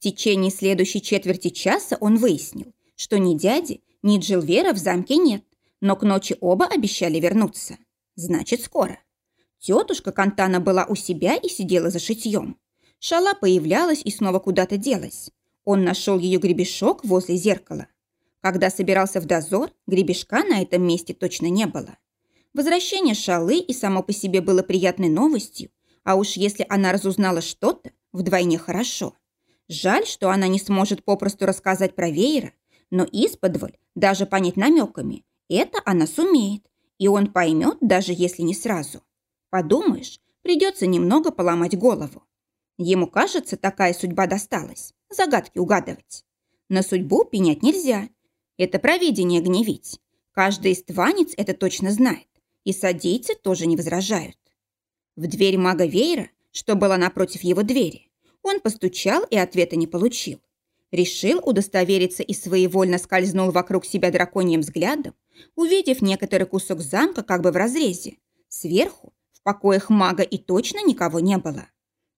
течение следующей четверти часа он выяснил, что ни дяди, ни Джилвера в замке нет, но к ночи оба обещали вернуться. Значит, скоро. Тетушка Кантана была у себя и сидела за шитьем. Шала появлялась и снова куда-то делась. Он нашел ее гребешок возле зеркала. Когда собирался в дозор, гребешка на этом месте точно не было. Возвращение Шалы и само по себе было приятной новостью, а уж если она разузнала что-то, вдвойне хорошо. Жаль, что она не сможет попросту рассказать про веера, но исподволь, даже понять намеками, это она сумеет, и он поймет, даже если не сразу. Подумаешь, придется немного поломать голову. Ему кажется, такая судьба досталась, загадки угадывать. На судьбу пенять нельзя. Это провидение гневить. Каждый истванец это точно знает, и садийцы тоже не возражают. В дверь мага Вейра, что была напротив его двери, он постучал и ответа не получил. Решил удостовериться и своевольно скользнул вокруг себя драконьим взглядом, увидев некоторый кусок замка как бы в разрезе. Сверху, в покоях мага и точно никого не было.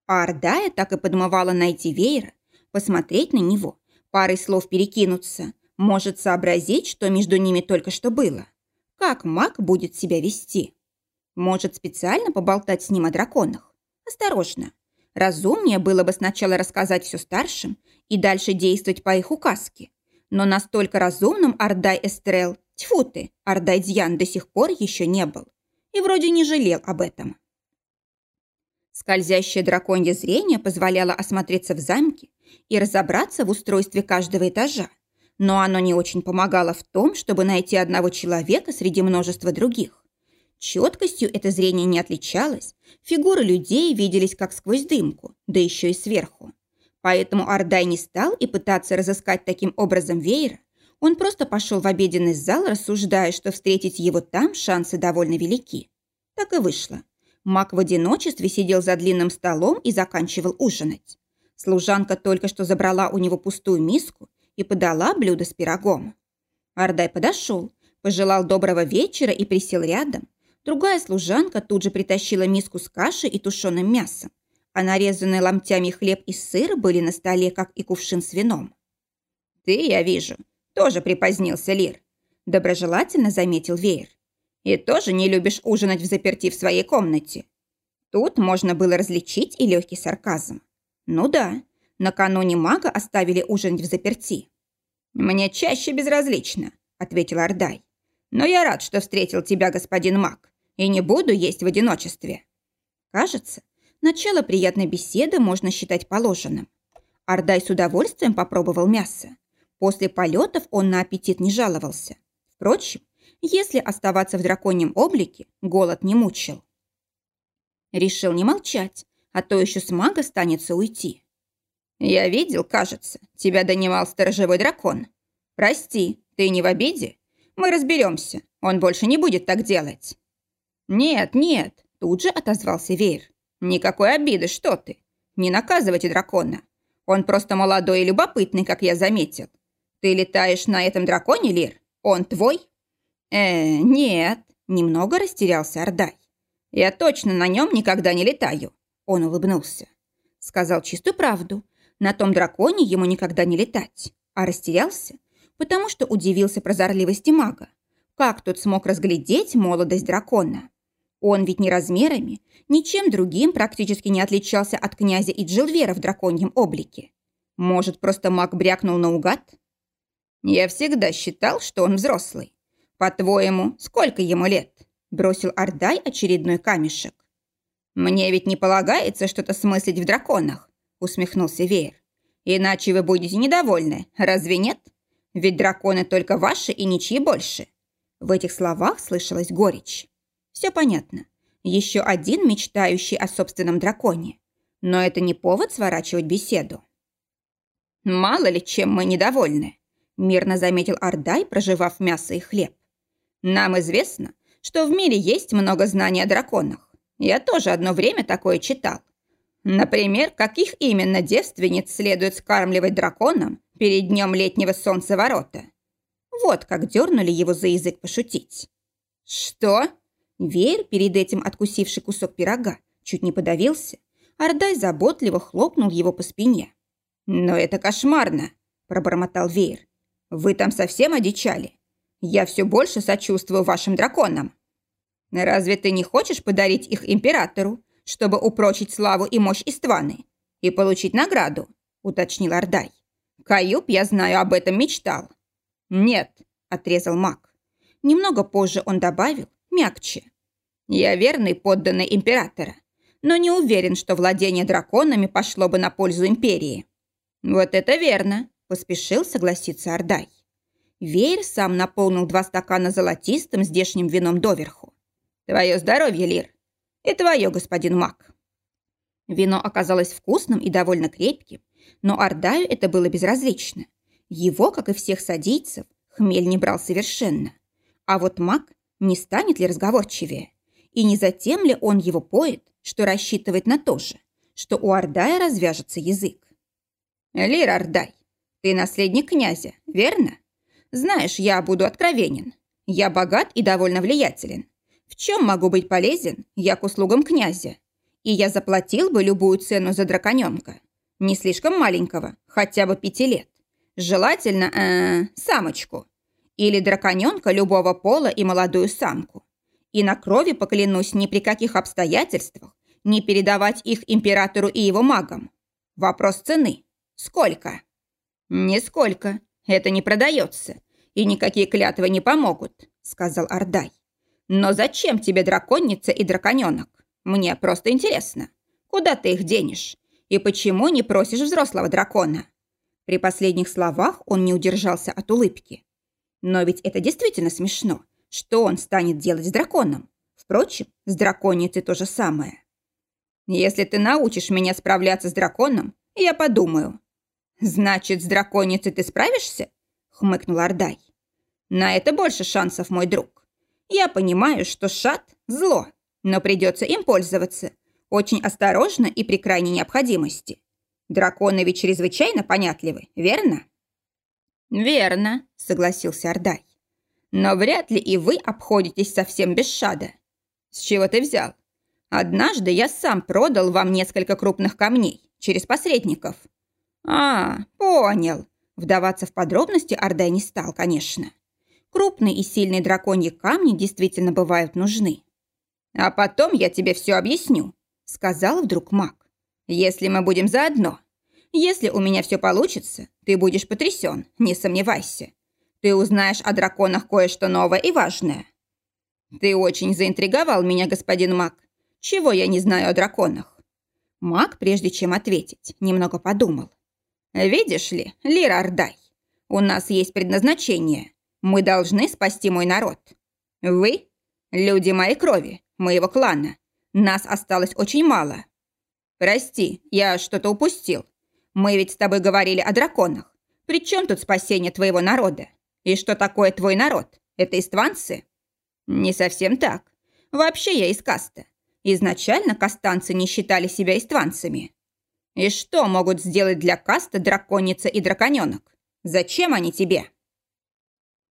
А Ордая так и подмывала найти веера, посмотреть на него, парой слов перекинуться, может сообразить, что между ними только что было. Как маг будет себя вести? Может специально поболтать с ним о драконах? Осторожно. Разумнее было бы сначала рассказать все старшим и дальше действовать по их указке. Но настолько разумным Ардай Эстрел, тьфу ты, Ардай Дьян до сих пор еще не был. И вроде не жалел об этом. Скользящее драконье зрение позволяло осмотреться в замке и разобраться в устройстве каждого этажа, но оно не очень помогало в том, чтобы найти одного человека среди множества других. Четкостью это зрение не отличалось, фигуры людей виделись как сквозь дымку, да еще и сверху. Поэтому Ардай не стал и пытаться разыскать таким образом веера, он просто пошел в обеденный зал, рассуждая, что встретить его там шансы довольно велики. Так и вышло. Мак в одиночестве сидел за длинным столом и заканчивал ужинать. Служанка только что забрала у него пустую миску и подала блюдо с пирогом. Ардай подошел, пожелал доброго вечера и присел рядом, Другая служанка тут же притащила миску с кашей и тушеным мясом, а нарезанные ломтями хлеб и сыр были на столе, как и кувшин с вином. «Ты, я вижу, тоже припозднился, Лир», – доброжелательно заметил Веер. «И тоже не любишь ужинать в заперти в своей комнате». Тут можно было различить и легкий сарказм. «Ну да, накануне мага оставили ужинать в заперти». «Мне чаще безразлично», – ответил Ардай. «Но я рад, что встретил тебя, господин маг и не буду есть в одиночестве. Кажется, начало приятной беседы можно считать положенным. Ардай с удовольствием попробовал мясо. После полетов он на аппетит не жаловался. Впрочем, если оставаться в драконьем облике, голод не мучил. Решил не молчать, а то еще с мага станется уйти. «Я видел, кажется, тебя донимал сторожевой дракон. Прости, ты не в обиде? Мы разберемся, он больше не будет так делать». «Нет, нет», – тут же отозвался Вейр. «Никакой обиды, что ты. Не наказывайте дракона. Он просто молодой и любопытный, как я заметил. Ты летаешь на этом драконе, Лир? Он твой?» «Э, нет», – немного растерялся Ордай. «Я точно на нем никогда не летаю», – он улыбнулся. Сказал чистую правду. На том драконе ему никогда не летать. А растерялся, потому что удивился прозорливости мага. Как тот смог разглядеть молодость дракона? Он ведь ни размерами, ничем другим практически не отличался от князя и Джилвера в драконьем облике. Может, просто маг брякнул наугад? Я всегда считал, что он взрослый. По-твоему, сколько ему лет? Бросил Ардай очередной камешек. Мне ведь не полагается что-то смыслить в драконах, усмехнулся Веер. Иначе вы будете недовольны, разве нет? Ведь драконы только ваши и ничьи больше. В этих словах слышалась горечь. Все понятно. Еще один мечтающий о собственном драконе. Но это не повод сворачивать беседу. «Мало ли, чем мы недовольны», – мирно заметил Ардай, проживав мясо и хлеб. «Нам известно, что в мире есть много знаний о драконах. Я тоже одно время такое читал. Например, каких именно девственниц следует скармливать драконам перед днем летнего солнцеворота. Вот как дернули его за язык пошутить. «Что?» Веер, перед этим откусивший кусок пирога, чуть не подавился. Ардай заботливо хлопнул его по спине. «Но это кошмарно», – пробормотал Веер. «Вы там совсем одичали? Я все больше сочувствую вашим драконам». «Разве ты не хочешь подарить их императору, чтобы упрочить славу и мощь Истваны и получить награду?» – уточнил Ордай. «Каюб, я знаю, об этом мечтал». «Нет», – отрезал маг. Немного позже он добавил, мягче. «Я верный подданный императора, но не уверен, что владение драконами пошло бы на пользу империи». «Вот это верно», – поспешил согласиться Ордай. Веер сам наполнил два стакана золотистым здешним вином доверху. «Твое здоровье, Лир!» «И твое, господин Мак!» Вино оказалось вкусным и довольно крепким, но Ордаю это было безразлично. Его, как и всех садийцев, хмель не брал совершенно. А вот Мак не станет ли разговорчивее? И не затем ли он его поет, что рассчитывает на то же, что у Ордая развяжется язык? «Лир Ордай, ты наследник князя, верно? Знаешь, я буду откровенен. Я богат и довольно влиятелен. В чем могу быть полезен? Я к услугам князя. И я заплатил бы любую цену за драконенка. Не слишком маленького, хотя бы пяти лет. Желательно, э, самочку. Или драконенка любого пола и молодую самку. И на крови поклянусь ни при каких обстоятельствах не передавать их императору и его магам. Вопрос цены. Сколько? Нисколько. Это не продается. И никакие клятвы не помогут, сказал Ардай. Но зачем тебе драконница и драконёнок? Мне просто интересно. Куда ты их денешь? И почему не просишь взрослого дракона?» При последних словах он не удержался от улыбки. Но ведь это действительно смешно. Что он станет делать с драконом? Впрочем, с драконицей то же самое. «Если ты научишь меня справляться с драконом, я подумаю». «Значит, с драконицей ты справишься?» — хмыкнул Ардай. «На это больше шансов, мой друг. Я понимаю, что шат – зло, но придется им пользоваться. Очень осторожно и при крайней необходимости. Драконы ведь чрезвычайно понятливы, верно? Верно, согласился Ордай. Но вряд ли и вы обходитесь совсем без шада. С чего ты взял? Однажды я сам продал вам несколько крупных камней через посредников. А, понял. Вдаваться в подробности Ордай не стал, конечно. Крупные и сильные драконьи камни действительно бывают нужны. «А потом я тебе все объясню», — сказал вдруг маг. «Если мы будем заодно. Если у меня все получится, ты будешь потрясен, не сомневайся. Ты узнаешь о драконах кое-что новое и важное». «Ты очень заинтриговал меня, господин маг. Чего я не знаю о драконах?» Маг, прежде чем ответить, немного подумал. «Видишь ли, Лира Ардай, у нас есть предназначение. Мы должны спасти мой народ. Вы – люди моей крови, моего клана. Нас осталось очень мало. Прости, я что-то упустил. Мы ведь с тобой говорили о драконах. При чем тут спасение твоего народа? И что такое твой народ? Это истванцы? Не совсем так. Вообще я из каста. Изначально кастанцы не считали себя истванцами. И что могут сделать для каста драконица и драконёнок? Зачем они тебе?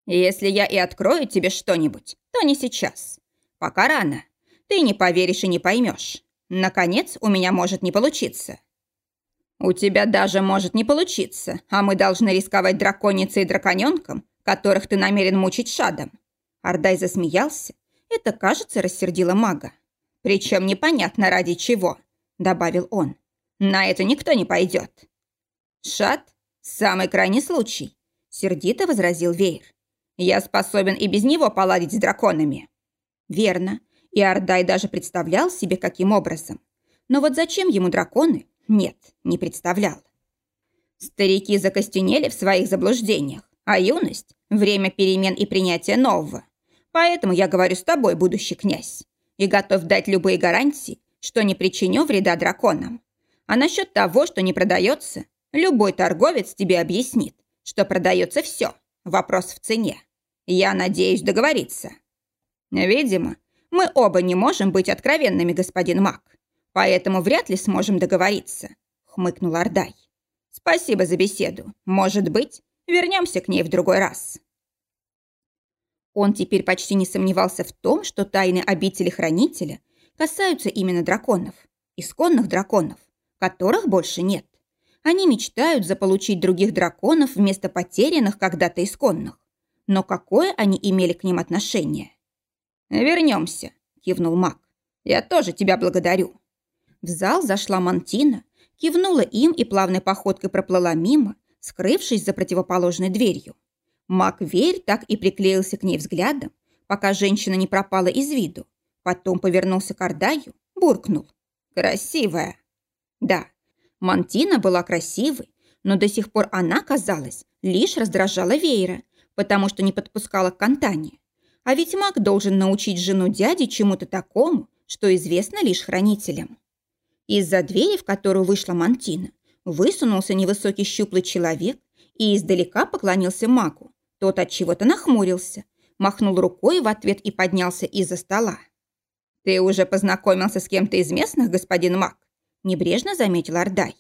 Если я и открою тебе что-нибудь, то не сейчас. Пока рано. Ты не поверишь и не поймешь. Наконец, у меня может не получиться. У тебя даже может не получиться, а мы должны рисковать драконицей и драконёнком, которых ты намерен мучить шадом. Ардай засмеялся. Это, кажется, рассердило мага. Причем непонятно ради чего, добавил он. На это никто не пойдет. Шад – самый крайний случай, сердито возразил Вейр. Я способен и без него поладить с драконами». Верно. И Ардай даже представлял себе, каким образом. Но вот зачем ему драконы? Нет, не представлял. Старики закостенели в своих заблуждениях, а юность – время перемен и принятия нового. Поэтому я говорю с тобой, будущий князь, и готов дать любые гарантии, что не причиню вреда драконам. А насчет того, что не продается, любой торговец тебе объяснит, что продается все. Вопрос в цене. Я надеюсь договориться. Видимо, мы оба не можем быть откровенными, господин Мак. Поэтому вряд ли сможем договориться, хмыкнул Ардай. Спасибо за беседу. Может быть, вернемся к ней в другой раз. Он теперь почти не сомневался в том, что тайны обители Хранителя касаются именно драконов, исконных драконов, которых больше нет. Они мечтают заполучить других драконов вместо потерянных когда-то исконных. Но какое они имели к ним отношение? «Вернемся», – кивнул маг. «Я тоже тебя благодарю». В зал зашла Мантина, кивнула им и плавной походкой проплыла мимо, скрывшись за противоположной дверью. Маг Верь так и приклеился к ней взглядом, пока женщина не пропала из виду. Потом повернулся к Ардаю, буркнул. «Красивая». Да, Мантина была красивой, но до сих пор она, казалось, лишь раздражала Вейра, потому что не подпускала к Кантане. А ведь маг должен научить жену дяди чему-то такому, что известно лишь хранителям. Из-за двери, в которую вышла Мантина, высунулся невысокий щуплый человек и издалека поклонился магу. Тот от чего-то нахмурился, махнул рукой в ответ и поднялся из-за стола. «Ты уже познакомился с кем-то из местных, господин маг?» небрежно заметил Ардай.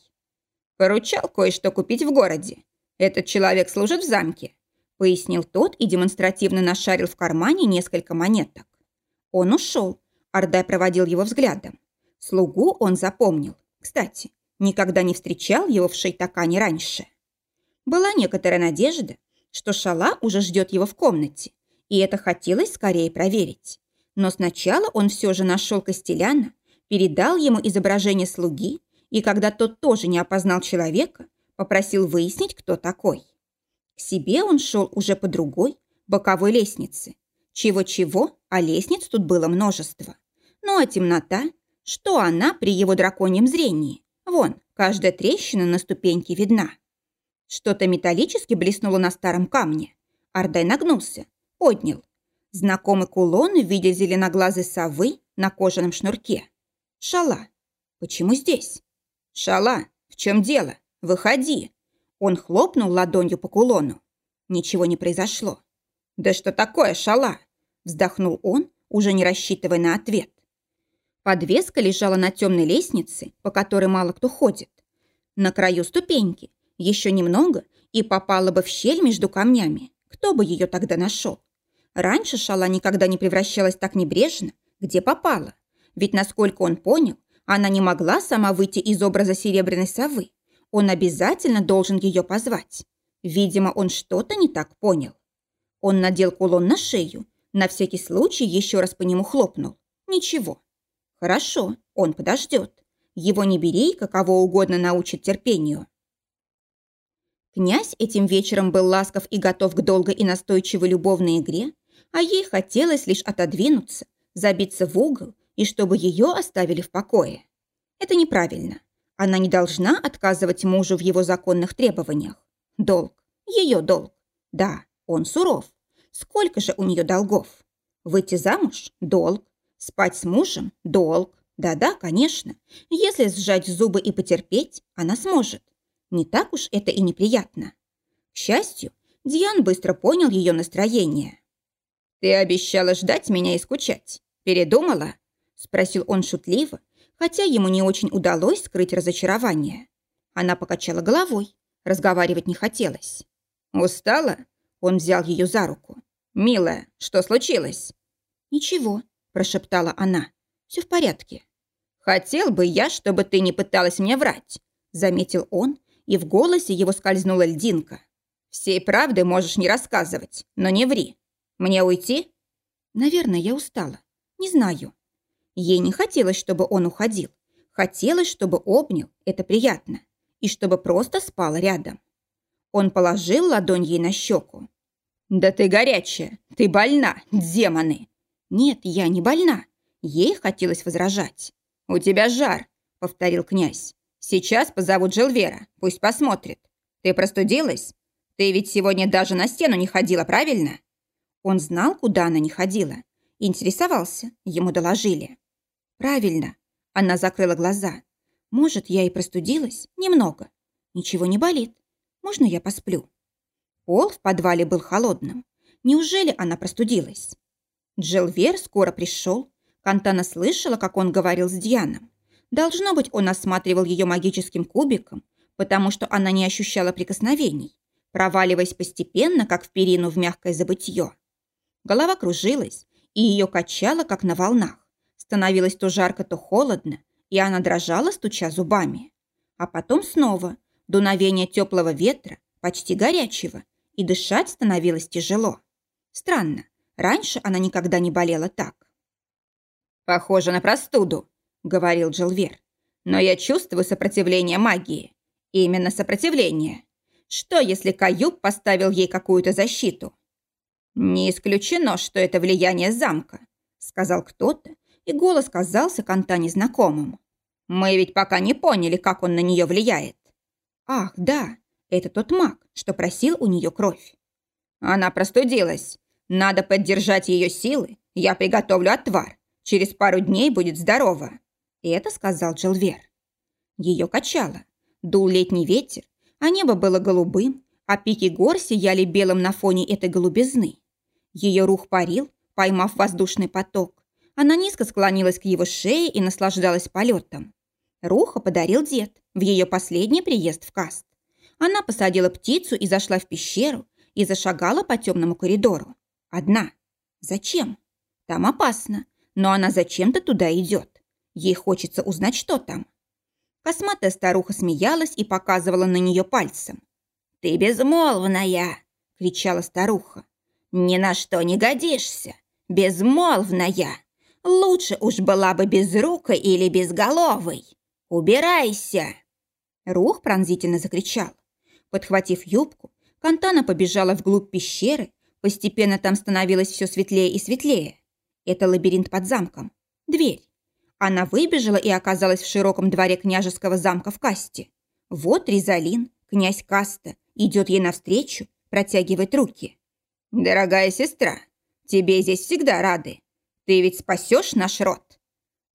«Поручал кое-что купить в городе. Этот человек служит в замке», пояснил тот и демонстративно нашарил в кармане несколько монеток. Он ушел. Ардай проводил его взглядом. Слугу он запомнил. Кстати, никогда не встречал его в Шейтакане раньше. Была некоторая надежда, что Шала уже ждет его в комнате, и это хотелось скорее проверить. Но сначала он все же нашел Костеляна, передал ему изображение слуги, и когда тот тоже не опознал человека, попросил выяснить, кто такой. К себе он шел уже по другой, боковой лестнице. Чего-чего, а лестниц тут было множество. Ну а темнота, что она при его драконьем зрении? Вон, каждая трещина на ступеньке видна. Что-то металлически блеснуло на старом камне. Ардай нагнулся, поднял. Знакомый кулон в виде зеленоглазой совы на кожаном шнурке. Шала. Почему здесь? Шала, в чем дело? Выходи. Он хлопнул ладонью по кулону. Ничего не произошло. Да что такое, Шала? Вздохнул он, уже не рассчитывая на ответ. Подвеска лежала на темной лестнице, по которой мало кто ходит. На краю ступеньки. Еще немного, и попала бы в щель между камнями. Кто бы ее тогда нашел? Раньше шала никогда не превращалась так небрежно, где попала. Ведь, насколько он понял, она не могла сама выйти из образа серебряной совы. Он обязательно должен ее позвать. Видимо, он что-то не так понял. Он надел кулон на шею, на всякий случай еще раз по нему хлопнул. Ничего. Хорошо, он подождет. Его не берейка кого угодно научит терпению. Князь этим вечером был ласков и готов к долгой и настойчивой любовной игре, а ей хотелось лишь отодвинуться, забиться в угол и чтобы ее оставили в покое. Это неправильно. Она не должна отказывать мужу в его законных требованиях. Долг. Ее долг. Да, он суров. Сколько же у нее долгов? Выйти замуж – долг. Спать с мужем – долг. Да-да, конечно. Если сжать зубы и потерпеть, она сможет. Не так уж это и неприятно. К счастью, Диан быстро понял ее настроение. «Ты обещала ждать меня и скучать. Передумала?» Спросил он шутливо, хотя ему не очень удалось скрыть разочарование. Она покачала головой, разговаривать не хотелось. «Устала?» Он взял ее за руку. «Милая, что случилось?» «Ничего», – прошептала она. «Все в порядке». «Хотел бы я, чтобы ты не пыталась мне врать», – заметил он, и в голосе его скользнула льдинка. «Всей правды можешь не рассказывать, но не ври. Мне уйти?» «Наверное, я устала. Не знаю». Ей не хотелось, чтобы он уходил. Хотелось, чтобы обнял, это приятно, и чтобы просто спал рядом. Он положил ладонь ей на щеку. «Да ты горячая, ты больна, демоны!» «Нет, я не больна». Ей хотелось возражать. «У тебя жар», — повторил князь. «Сейчас позовут Желвера, пусть посмотрит. Ты простудилась? Ты ведь сегодня даже на стену не ходила, правильно?» Он знал, куда она не ходила. Интересовался, ему доложили. Правильно. Она закрыла глаза. Может, я и простудилась? Немного. Ничего не болит. Можно я посплю? Пол в подвале был холодным. Неужели она простудилась? Джилвер скоро пришел. Кантана слышала, как он говорил с Дианом. Должно быть, он осматривал ее магическим кубиком, потому что она не ощущала прикосновений, проваливаясь постепенно, как в перину в мягкое забытье. Голова кружилась, и ее качало, как на волнах. Становилось то жарко, то холодно, и она дрожала, стуча зубами. А потом снова. дуновение теплого ветра, почти горячего, и дышать становилось тяжело. Странно, раньше она никогда не болела так. «Похоже на простуду», — говорил Джилвер. «Но я чувствую сопротивление магии. Именно сопротивление. Что, если Каюб поставил ей какую-то защиту?» «Не исключено, что это влияние замка», — сказал кто-то, и голос казался Канта незнакомым. «Мы ведь пока не поняли, как он на нее влияет». «Ах, да, это тот маг, что просил у нее кровь». «Она простудилась. Надо поддержать ее силы. Я приготовлю отвар. Через пару дней будет здорова». И это сказал Джилвер. Ее качало. Дул летний ветер, а небо было голубым, а пики гор сияли белым на фоне этой голубизны. Ее рух парил, поймав воздушный поток. Она низко склонилась к его шее и наслаждалась полетом. Руха подарил дед в ее последний приезд в Каст. Она посадила птицу и зашла в пещеру и зашагала по темному коридору. Одна. Зачем? Там опасно, но она зачем-то туда идет. Ей хочется узнать, что там. Косматая старуха смеялась и показывала на нее пальцем. «Ты безмолвная!» — кричала старуха. «Ни на что не годишься! Безмолвная! Лучше уж была бы безрукой или безголовой! Убирайся!» Рух пронзительно закричал. Подхватив юбку, Кантана побежала вглубь пещеры, постепенно там становилось все светлее и светлее. Это лабиринт под замком. Дверь. Она выбежала и оказалась в широком дворе княжеского замка в Касте. Вот Ризалин, князь Каста, идет ей навстречу, протягивает руки. «Дорогая сестра, тебе здесь всегда рады. Ты ведь спасешь наш род».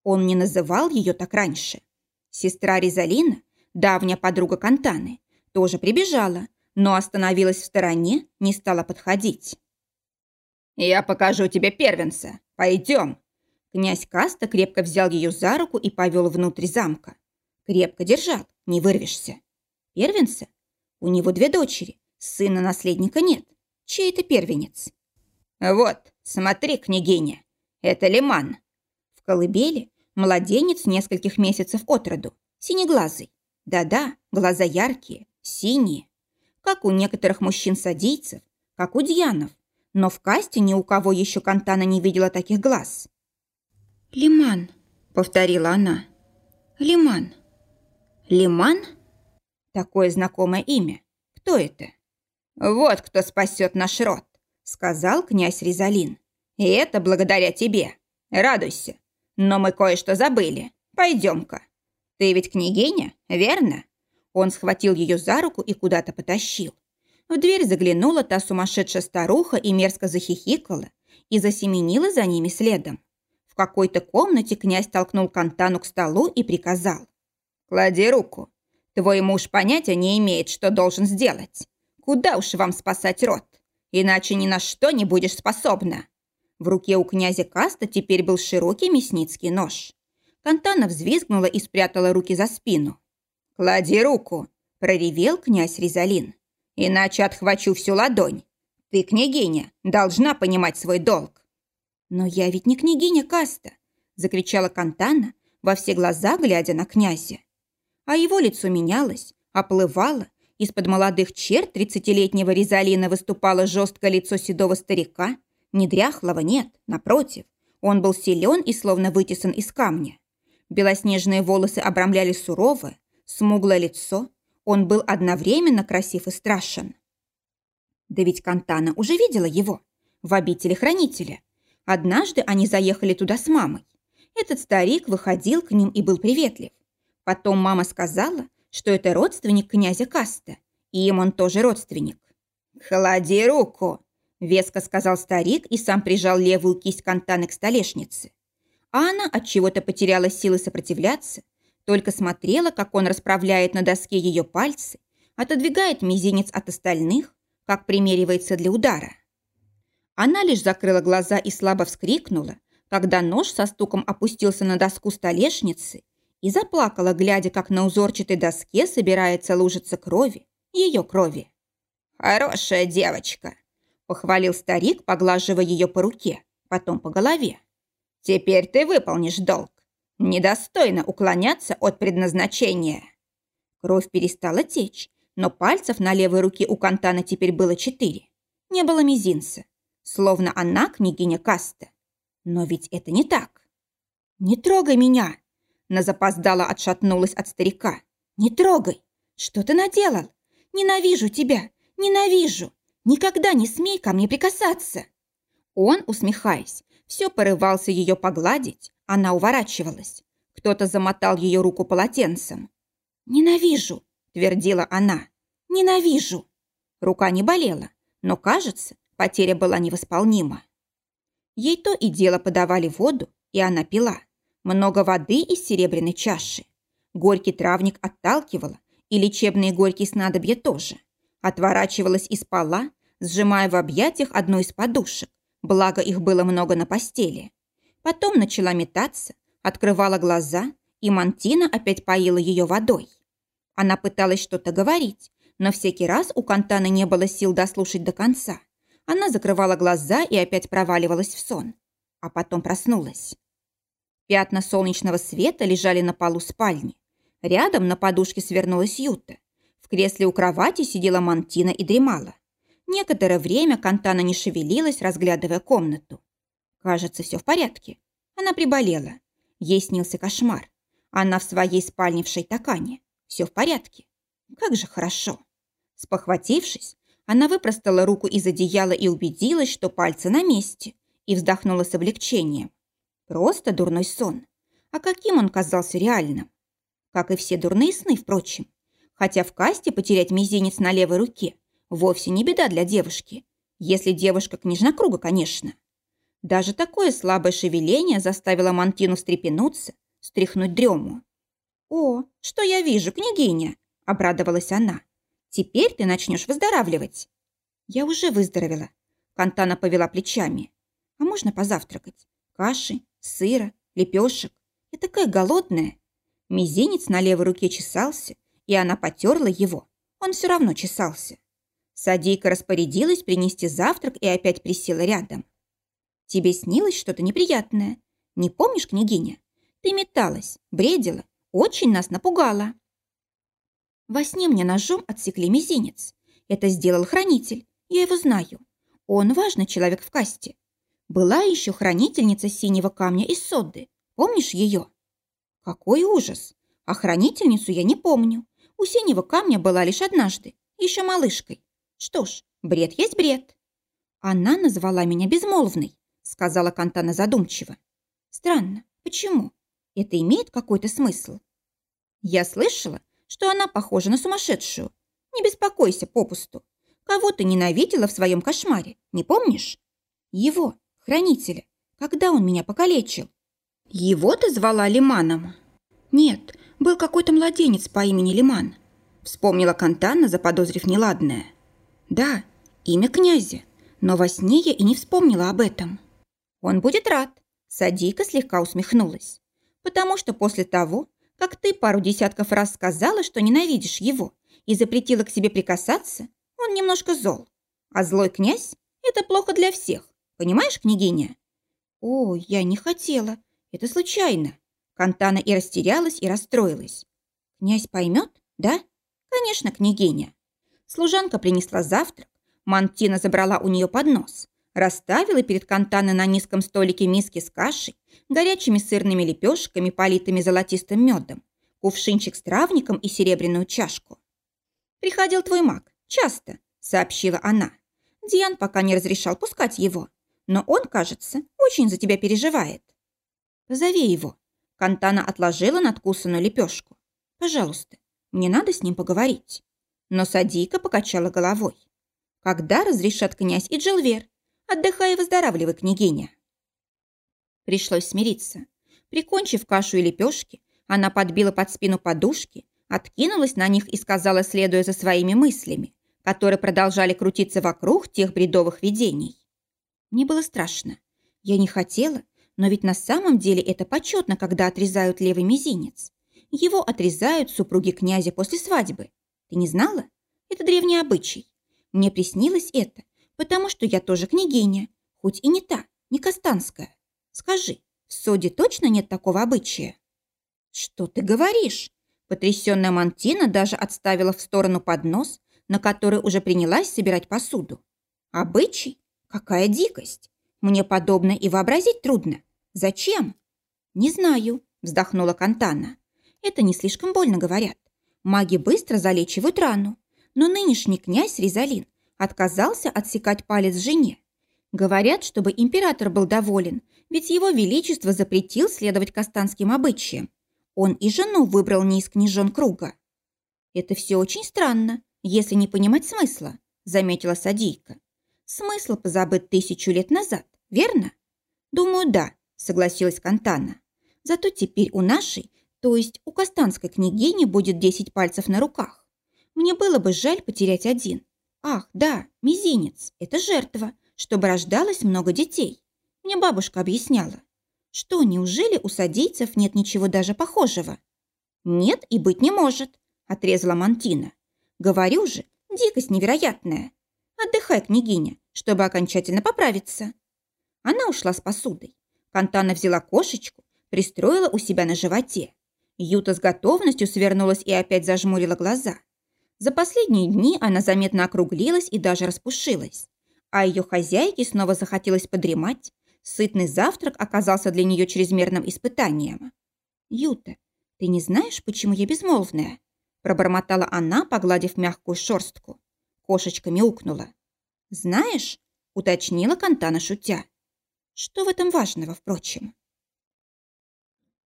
Он не называл ее так раньше. Сестра Ризалина, давняя подруга Кантаны, тоже прибежала, но остановилась в стороне, не стала подходить. «Я покажу тебе первенца. Пойдем». Князь Каста крепко взял ее за руку и повел внутрь замка. Крепко держал, не вырвешься. Первенца? У него две дочери, сына-наследника нет. Чей это первенец? Вот, смотри, княгиня, это Лиман. В колыбели младенец нескольких месяцев от роду, синеглазый. Да-да, глаза яркие, синие. Как у некоторых мужчин-садийцев, как у дьянов, но в касте ни у кого еще Кантана не видела таких глаз. «Лиман», — повторила она. «Лиман». «Лиман?» Такое знакомое имя. Кто это? «Вот кто спасет наш род», — сказал князь Ризалин. «И это благодаря тебе. Радуйся. Но мы кое-что забыли. Пойдем-ка. Ты ведь княгиня, верно?» Он схватил ее за руку и куда-то потащил. В дверь заглянула та сумасшедшая старуха и мерзко захихикала и засеменила за ними следом. В какой-то комнате князь толкнул Кантану к столу и приказал. «Клади руку. Твой муж понятия не имеет, что должен сделать. Куда уж вам спасать род? Иначе ни на что не будешь способна». В руке у князя Каста теперь был широкий мясницкий нож. Кантана взвизгнула и спрятала руки за спину. «Клади руку!» – проревел князь Ризалин иначе отхвачу всю ладонь. Ты, княгиня, должна понимать свой долг». «Но я ведь не княгиня Каста», – закричала Кантана, во все глаза глядя на князя. А его лицо менялось, оплывало, из-под молодых черт тридцатилетнего Резалина выступало жесткое лицо седого старика. Не дряхлого нет, напротив. Он был силен и словно вытесан из камня. Белоснежные волосы обрамляли суровое, смуглое лицо, он был одновременно красив и страшен. Да ведь Кантана уже видела его в обители хранителя. Однажды они заехали туда с мамой. Этот старик выходил к ним и был приветлив. Потом мама сказала, что это родственник князя Каста, и им он тоже родственник. «Холоди руку!» – веско сказал старик и сам прижал левую кисть Кантаны к столешнице. А она от чего то потеряла силы сопротивляться только смотрела, как он расправляет на доске ее пальцы, отодвигает мизинец от остальных, как примеривается для удара. Она лишь закрыла глаза и слабо вскрикнула, когда нож со стуком опустился на доску столешницы и заплакала, глядя, как на узорчатой доске собирается лужица крови, ее крови. «Хорошая девочка», – похвалил старик, поглаживая ее по руке, потом по голове. «Теперь ты выполнишь долг. Недостойно уклоняться от предназначения. Кровь перестала течь, но пальцев на левой руке у Кантана теперь было четыре. Не было мизинца. Словно она княгиня Каста. Но ведь это не так. «Не трогай меня!» На запоздала отшатнулась от старика. «Не трогай! Что ты наделал? Ненавижу тебя! Ненавижу! Никогда не смей ко мне прикасаться!» Он, усмехаясь, все порывался ее погладить, она уворачивалась. Кто-то замотал ее руку полотенцем. «Ненавижу!» – твердила она. «Ненавижу!» Рука не болела, но, кажется, потеря была невосполнима. Ей то и дело подавали воду, и она пила. Много воды из серебряной чаши. Горький травник отталкивала, и лечебные горькие снадобья тоже. Отворачивалась и спала, сжимая в объятиях одну из подушек, благо их было много на постели. Потом начала метаться, открывала глаза, и Мантина опять поила ее водой. Она пыталась что-то говорить, но всякий раз у Кантана не было сил дослушать до конца. Она закрывала глаза и опять проваливалась в сон. А потом проснулась. Пятна солнечного света лежали на полу спальни. Рядом на подушке свернулась Юта. В кресле у кровати сидела Мантина и дремала. Некоторое время Кантана не шевелилась, разглядывая комнату. Кажется, все в порядке. Она приболела. Ей снился кошмар. Она в своей спальне в шейтакане. Все в порядке. Как же хорошо. Спохватившись, она выпростала руку из одеяла и убедилась, что пальцы на месте, и вздохнула с облегчением. Просто дурной сон. А каким он казался реальным? Как и все дурные сны, впрочем. Хотя в касте потерять мизинец на левой руке Вовсе не беда для девушки. Если девушка княжна круга, конечно. Даже такое слабое шевеление заставило Мантину встрепенуться, стряхнуть дрему. «О, что я вижу, княгиня!» – обрадовалась она. «Теперь ты начнешь выздоравливать». «Я уже выздоровела». Кантана повела плечами. «А можно позавтракать? Каши, сыра, лепешек. Я такая голодная». Мизинец на левой руке чесался, и она потерла его. Он все равно чесался. Садейка распорядилась принести завтрак и опять присела рядом. «Тебе снилось что-то неприятное? Не помнишь, княгиня? Ты металась, бредила, очень нас напугала». Во сне мне ножом отсекли мизинец. Это сделал хранитель, я его знаю. Он важный человек в касте. Была еще хранительница синего камня из Содды. Помнишь ее? Какой ужас! А хранительницу я не помню. У синего камня была лишь однажды, еще малышкой. Что ж, бред есть бред. Она назвала меня безмолвной, сказала Кантана задумчиво. Странно, почему? Это имеет какой-то смысл? Я слышала, что она похожа на сумасшедшую. Не беспокойся попусту. Кого ты ненавидела в своем кошмаре, не помнишь? Его, хранителя, когда он меня покалечил. Его ты звала Лиманом? Нет, был какой-то младенец по имени Лиман. Вспомнила Кантана, заподозрив неладное. Да, имя князя, но во сне я и не вспомнила об этом. Он будет рад. Садика слегка усмехнулась. Потому что после того, как ты пару десятков раз сказала, что ненавидишь его и запретила к себе прикасаться, он немножко зол. А злой князь – это плохо для всех. Понимаешь, княгиня? О, я не хотела. Это случайно. Кантана и растерялась, и расстроилась. Князь поймет, да? Конечно, княгиня. Служанка принесла завтрак, Мантина забрала у нее поднос, расставила перед Кантаной на низком столике миски с кашей, горячими сырными лепешками, политыми золотистым медом, кувшинчик с травником и серебряную чашку. «Приходил твой маг. Часто», — сообщила она. Диан пока не разрешал пускать его, но он, кажется, очень за тебя переживает. «Позови его». Кантана отложила надкусанную лепешку. «Пожалуйста, мне надо с ним поговорить». Но Садийка покачала головой. «Когда разрешат князь и Джилвер? Отдыхай и выздоравливай, княгиня». Пришлось смириться. Прикончив кашу и лепешки, она подбила под спину подушки, откинулась на них и сказала, следуя за своими мыслями, которые продолжали крутиться вокруг тех бредовых видений. Мне было страшно. Я не хотела, но ведь на самом деле это почетно, когда отрезают левый мизинец. Его отрезают супруги князя после свадьбы. Ты не знала? Это древний обычай. Мне приснилось это, потому что я тоже княгиня, хоть и не та, не кастанская. Скажи, в Соде точно нет такого обычая? Что ты говоришь? Потрясенная Мантина даже отставила в сторону поднос, на который уже принялась собирать посуду. Обычай? Какая дикость! Мне подобное и вообразить трудно. Зачем? Не знаю, вздохнула Кантана. Это не слишком больно, говорят. Маги быстро залечивают рану. Но нынешний князь Ризалин отказался отсекать палец жене. Говорят, чтобы император был доволен, ведь его величество запретил следовать кастанским обычаям. Он и жену выбрал не из княжон круга. Это все очень странно, если не понимать смысла, заметила Садийка. Смысл позабыт тысячу лет назад, верно? Думаю, да, согласилась Кантана. Зато теперь у нашей, то есть у кастанской княгини будет десять пальцев на руках. Мне было бы жаль потерять один. Ах, да, мизинец, это жертва, чтобы рождалось много детей. Мне бабушка объясняла. Что, неужели у садийцев нет ничего даже похожего? Нет и быть не может, отрезала Мантина. Говорю же, дикость невероятная. Отдыхай, княгиня, чтобы окончательно поправиться. Она ушла с посудой. Кантана взяла кошечку, пристроила у себя на животе. Юта с готовностью свернулась и опять зажмурила глаза. За последние дни она заметно округлилась и даже распушилась. А ее хозяйке снова захотелось подремать, Сытный завтрак оказался для нее чрезмерным испытанием. «Юта, ты не знаешь, почему я безмолвная?» Пробормотала она, погладив мягкую шерстку. Кошечка мяукнула. «Знаешь?» – уточнила Кантана, шутя. «Что в этом важного, впрочем?»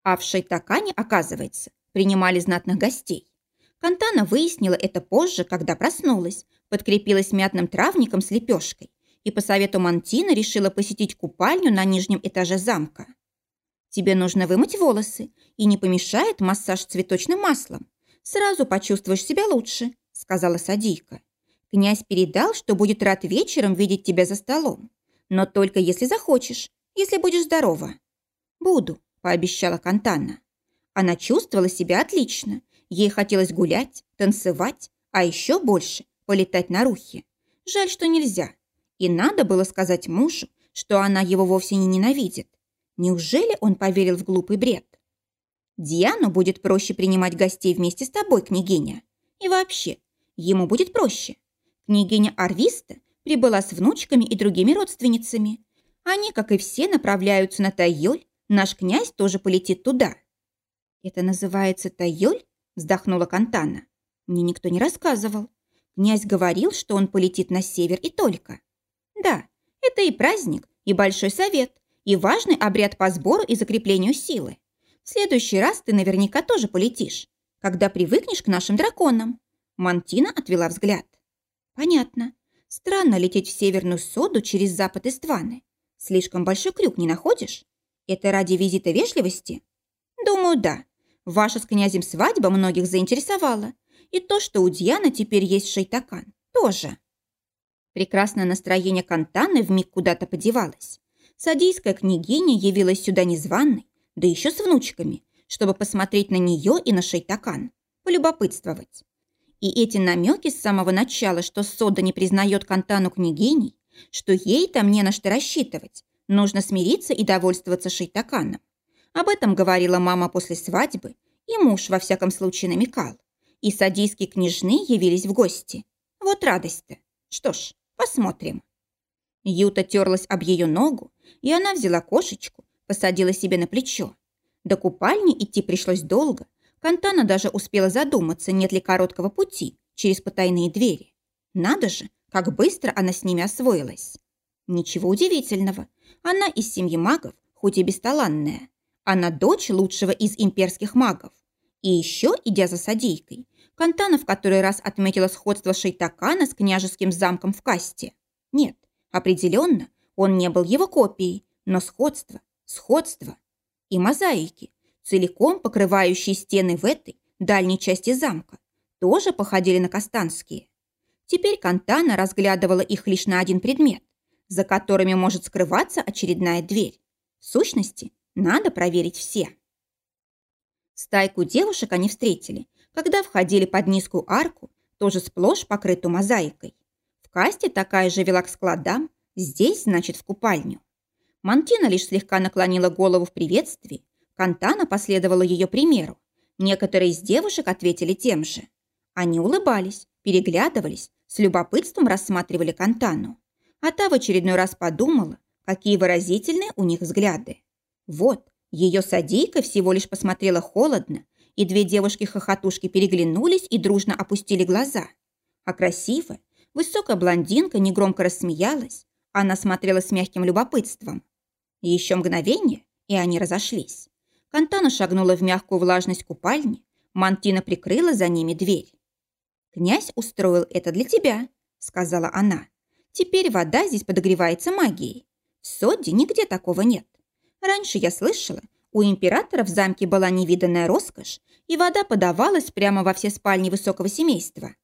А в Шайтакане, оказывается, принимали знатных гостей. Кантана выяснила это позже, когда проснулась, подкрепилась мятным травником с лепешкой и по совету Мантина решила посетить купальню на нижнем этаже замка. Тебе нужно вымыть волосы, и не помешает массаж цветочным маслом. Сразу почувствуешь себя лучше», — сказала Садийка. «Князь передал, что будет рад вечером видеть тебя за столом. Но только если захочешь, если будешь здорова». «Буду», — пообещала Кантана. Она чувствовала себя отлично. Ей хотелось гулять, танцевать, а еще больше — полетать на рухе. Жаль, что нельзя. И надо было сказать мужу, что она его вовсе не ненавидит. Неужели он поверил в глупый бред? Диану будет проще принимать гостей вместе с тобой, княгиня. И вообще, ему будет проще. Княгиня Арвиста прибыла с внучками и другими родственницами. Они, как и все, направляются на Тайоль. Наш князь тоже полетит туда. Это называется Тайоль? Вздохнула Кантана. Мне никто не рассказывал. Князь говорил, что он полетит на север и только. Да, это и праздник, и большой совет, и важный обряд по сбору и закреплению силы. В следующий раз ты наверняка тоже полетишь, когда привыкнешь к нашим драконам. Мантина отвела взгляд. Понятно. Странно лететь в Северную Соду через запад Истваны. Слишком большой крюк не находишь? Это ради визита вежливости? Думаю, да. Ваша с князем свадьба многих заинтересовала. И то, что у Дьяна теперь есть шейтакан, тоже. Прекрасное настроение Кантаны вмиг куда-то подевалось. Садийская княгиня явилась сюда незваной, да еще с внучками, чтобы посмотреть на нее и на Шейтакан, полюбопытствовать. И эти намеки с самого начала, что Сода не признает Кантану княгиней, что ей там не на что рассчитывать, нужно смириться и довольствоваться Шейтаканом. Об этом говорила мама после свадьбы, и муж во всяком случае намекал. И садийские княжны явились в гости. Вот радость-то. Что ж, Посмотрим». Юта терлась об ее ногу, и она взяла кошечку, посадила себе на плечо. До купальни идти пришлось долго. Кантана даже успела задуматься, нет ли короткого пути через потайные двери. Надо же, как быстро она с ними освоилась. Ничего удивительного. Она из семьи магов, хоть и бесталанная. Она дочь лучшего из имперских магов. И еще, идя за садейкой, Кантана в который раз отметила сходство Шейтакана с княжеским замком в касте. Нет, определенно, он не был его копией, но сходство, сходство. И мозаики, целиком покрывающие стены в этой дальней части замка, тоже походили на кастанские. Теперь Кантана разглядывала их лишь на один предмет, за которыми может скрываться очередная дверь. В сущности, надо проверить все. Стайку девушек они встретили, когда входили под низкую арку, тоже сплошь покрытую мозаикой. В касте такая же вела к складам, здесь, значит, в купальню. Мантина лишь слегка наклонила голову в приветствии, Кантана последовала ее примеру. Некоторые из девушек ответили тем же. Они улыбались, переглядывались, с любопытством рассматривали Кантану. А та в очередной раз подумала, какие выразительные у них взгляды. Вот, ее садейка всего лишь посмотрела холодно, и две девушки-хохотушки переглянулись и дружно опустили глаза. А красивая, высокая блондинка негромко рассмеялась, она смотрела с мягким любопытством. Еще мгновение, и они разошлись. Кантана шагнула в мягкую влажность купальни, Мантина прикрыла за ними дверь. «Князь устроил это для тебя», — сказала она. «Теперь вода здесь подогревается магией. В Содде нигде такого нет. Раньше я слышала, у императора в замке была невиданная роскошь, и вода подавалась прямо во все спальни высокого семейства.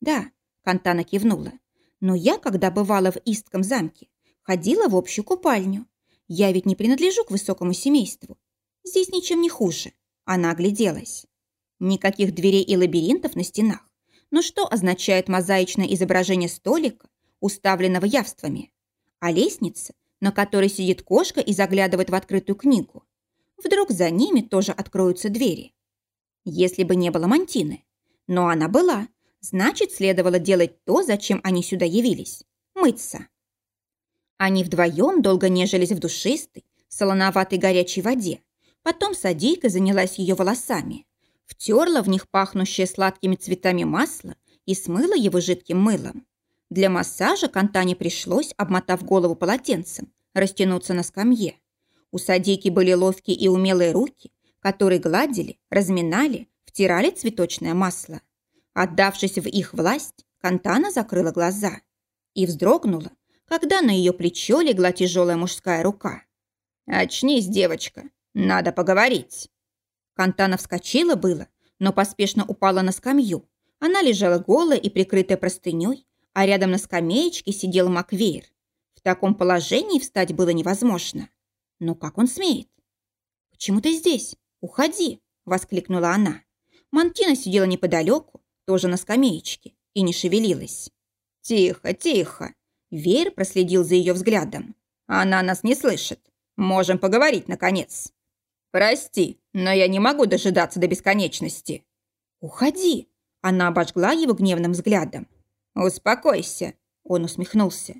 Да, Кантана кивнула. Но я, когда бывала в Истском замке, ходила в общую купальню. Я ведь не принадлежу к высокому семейству. Здесь ничем не хуже. Она огляделась. Никаких дверей и лабиринтов на стенах. Но что означает мозаичное изображение столика, уставленного явствами? А лестница, на которой сидит кошка и заглядывает в открытую книгу. Вдруг за ними тоже откроются двери. Если бы не было Мантины. Но она была. Значит, следовало делать то, зачем они сюда явились. Мыться. Они вдвоем долго нежились в душистой, солоноватой горячей воде. Потом Садийка занялась ее волосами. Втерла в них пахнущее сладкими цветами масло и смыла его жидким мылом. Для массажа Кантане пришлось, обмотав голову полотенцем, растянуться на скамье. У Садики были ловкие и умелые руки, которые гладили, разминали, втирали цветочное масло. Отдавшись в их власть, Кантана закрыла глаза и вздрогнула, когда на ее плечо легла тяжелая мужская рука. «Очнись, девочка, надо поговорить». Кантана вскочила было, но поспешно упала на скамью. Она лежала голая и прикрытая простыней, а рядом на скамеечке сидел Маквейр. В таком положении встать было невозможно. Но как он смеет? «Почему ты здесь? Уходи!» – воскликнула она. Мантина сидела неподалеку, тоже на скамеечке, и не шевелилась. «Тихо, тихо!» Веер проследил за ее взглядом. «Она нас не слышит. Можем поговорить, наконец». «Прости, но я не могу дожидаться до бесконечности». «Уходи!» Она обожгла его гневным взглядом. «Успокойся», – он усмехнулся.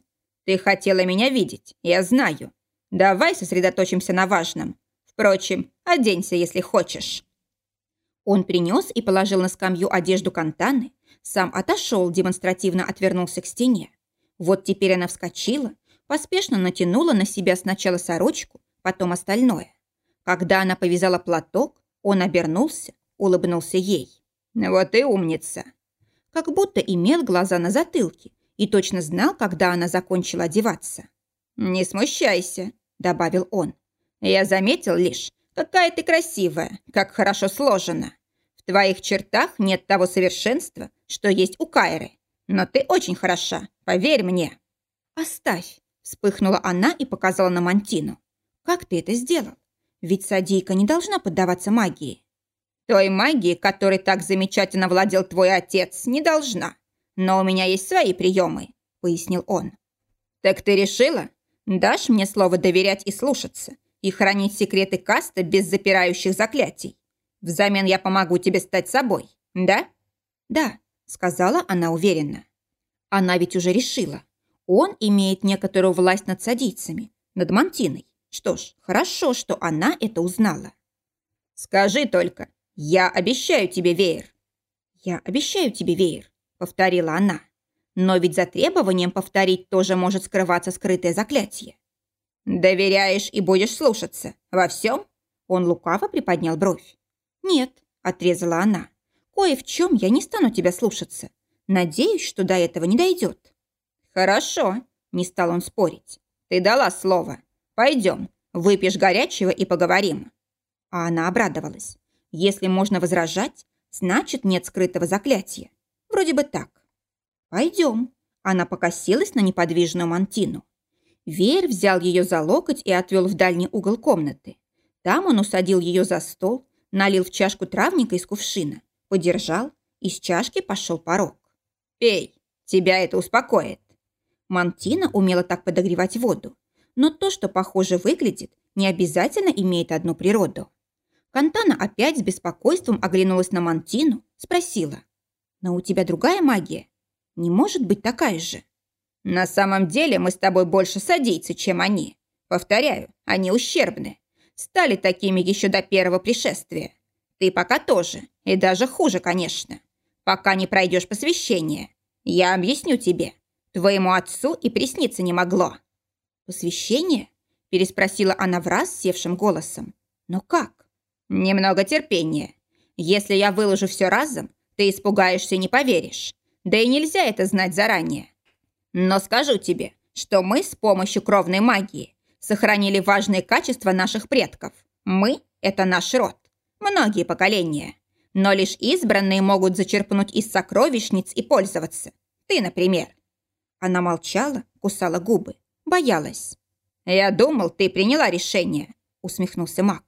«Ты хотела меня видеть, я знаю. Давай сосредоточимся на важном. Впрочем, оденься, если хочешь». Он принес и положил на скамью одежду Кантаны, сам отошел, демонстративно отвернулся к стене. Вот теперь она вскочила, поспешно натянула на себя сначала сорочку, потом остальное. Когда она повязала платок, он обернулся, улыбнулся ей. «Вот и умница!» Как будто имел глаза на затылке и точно знал, когда она закончила одеваться. «Не смущайся», — добавил он. «Я заметил лишь, какая ты красивая, как хорошо сложена. В твоих чертах нет того совершенства, что есть у Кайры. Но ты очень хороша, поверь мне». «Оставь», — вспыхнула она и показала на Мантину. «Как ты это сделал? Ведь садийка не должна поддаваться магии». Той магии, которой так замечательно владел твой отец, не должна. Но у меня есть свои приемы», — пояснил он. «Так ты решила? Дашь мне слово доверять и слушаться, и хранить секреты каста без запирающих заклятий? Взамен я помогу тебе стать собой, да?» «Да», — сказала она уверенно. Она ведь уже решила. Он имеет некоторую власть над садийцами, над Мантиной. Что ж, хорошо, что она это узнала. «Скажи только, «Я обещаю тебе веер». «Я обещаю тебе веер», — повторила она. «Но ведь за требованием повторить тоже может скрываться скрытое заклятие». «Доверяешь и будешь слушаться? Во всем?» Он лукаво приподнял бровь. «Нет», — отрезала она. «Кое в чем я не стану тебя слушаться. Надеюсь, что до этого не дойдет». «Хорошо», — не стал он спорить. «Ты дала слово. Пойдем, выпьешь горячего и поговорим». А она обрадовалась. Если можно возражать, значит, нет скрытого заклятия. Вроде бы так. Пойдем. Она покосилась на неподвижную мантину. Веер взял ее за локоть и отвел в дальний угол комнаты. Там он усадил ее за стол, налил в чашку травника из кувшина, подержал, из чашки пошел порог. «Пей, тебя это успокоит». Мантина умела так подогревать воду, но то, что похоже выглядит, не обязательно имеет одну природу. Кантана опять с беспокойством оглянулась на Мантину, спросила. «Но у тебя другая магия? Не может быть такая же?» «На самом деле мы с тобой больше садийцы, чем они. Повторяю, они ущербны. Стали такими еще до первого пришествия. Ты пока тоже, и даже хуже, конечно. Пока не пройдешь посвящение. Я объясню тебе. Твоему отцу и присниться не могло». «Посвящение?» – переспросила она в раз севшим голосом. «Но как?» «Немного терпения. Если я выложу все разом, ты испугаешься и не поверишь. Да и нельзя это знать заранее. Но скажу тебе, что мы с помощью кровной магии сохранили важные качества наших предков. Мы – это наш род. Многие поколения. Но лишь избранные могут зачерпнуть из сокровищниц и пользоваться. Ты, например. Она молчала, кусала губы, боялась. «Я думал, ты приняла решение», — усмехнулся маг.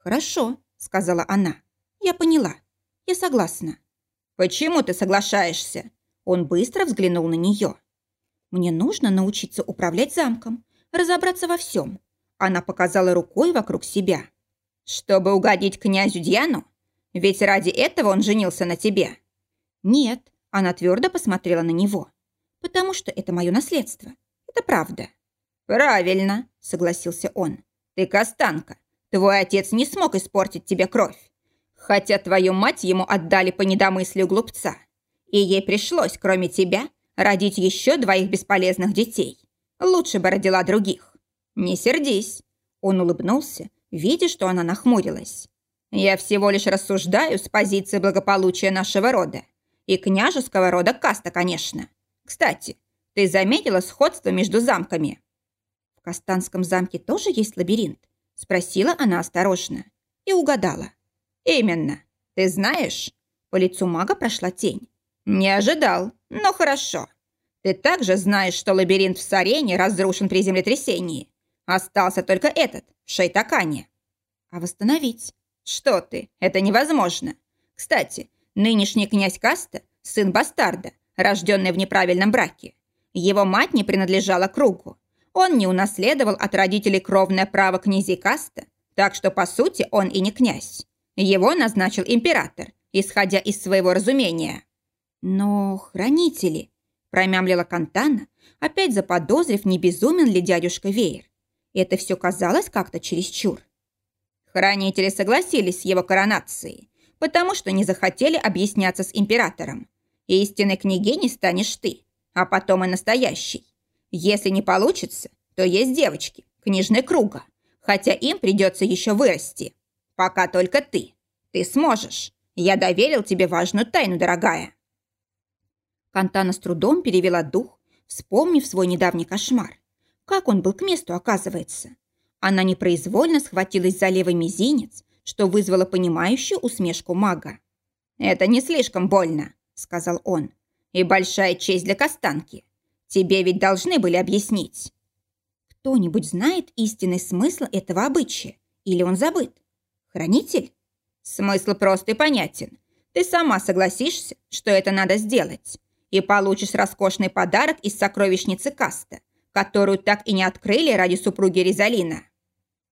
«Хорошо», — сказала она. «Я поняла. Я согласна». «Почему ты соглашаешься?» Он быстро взглянул на нее. «Мне нужно научиться управлять замком, разобраться во всем». Она показала рукой вокруг себя. «Чтобы угодить князю Дьяну? Ведь ради этого он женился на тебе». «Нет», — она твердо посмотрела на него. «Потому что это мое наследство. Это правда». «Правильно», — согласился он. «Ты кастанка. Твой отец не смог испортить тебе кровь. Хотя твою мать ему отдали по недомыслию глупца. И ей пришлось, кроме тебя, родить еще двоих бесполезных детей. Лучше бы родила других. Не сердись». Он улыбнулся, видя, что она нахмурилась. «Я всего лишь рассуждаю с позиции благополучия нашего рода. И княжеского рода каста, конечно. Кстати, ты заметила сходство между замками?» «В Кастанском замке тоже есть лабиринт?» Спросила она осторожно. И угадала. «Именно. Ты знаешь?» По лицу мага прошла тень. «Не ожидал, но хорошо. Ты также знаешь, что лабиринт в Сарене разрушен при землетрясении. Остался только этот, в Шайтакане. А восстановить? Что ты, это невозможно. Кстати, нынешний князь Каста – сын бастарда, рожденный в неправильном браке. Его мать не принадлежала кругу. Он не унаследовал от родителей кровное право князей Каста, так что, по сути, он и не князь. Его назначил император, исходя из своего разумения. Но хранители, промямлила Кантана, опять заподозрив, не безумен ли дядюшка Веер. Это все казалось как-то чересчур. Хранители согласились с его коронацией, потому что не захотели объясняться с императором. Истинной княгиней станешь ты, а потом и настоящий. Если не получится, то есть девочки, книжные круга, хотя им придется еще вырасти. Пока только ты. Ты сможешь. Я доверил тебе важную тайну, дорогая. Кантана с трудом перевела дух, вспомнив свой недавний кошмар. Как он был к месту, оказывается. Она непроизвольно схватилась за левый мизинец, что вызвало понимающую усмешку мага. «Это не слишком больно», — сказал он. «И большая честь для Костанки. Тебе ведь должны были объяснить». «Кто-нибудь знает истинный смысл этого обычая? Или он забыт? Хранитель?» «Смысл прост и понятен. Ты сама согласишься, что это надо сделать и получишь роскошный подарок из сокровищницы Каста, которую так и не открыли ради супруги Резалина.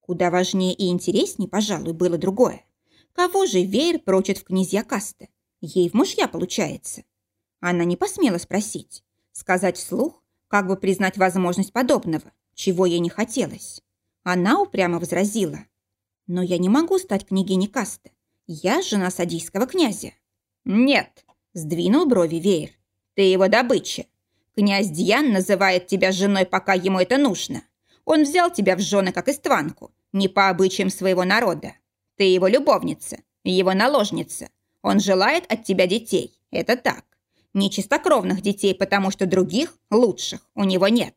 Куда важнее и интереснее, пожалуй, было другое. Кого же Веер прочит в князья Каста? Ей в мужья получается. Она не посмела спросить. Сказать вслух, как бы признать возможность подобного, чего ей не хотелось. Она упрямо возразила. «Но я не могу стать княгиней Каста. Я жена садийского князя». «Нет», – сдвинул брови Веер. Ты его добыча. Князь Дьян называет тебя женой, пока ему это нужно. Он взял тебя в жены как истванку, не по обычаям своего народа. Ты его любовница, его наложница. Он желает от тебя детей. Это так. Не чистокровных детей, потому что других, лучших, у него нет.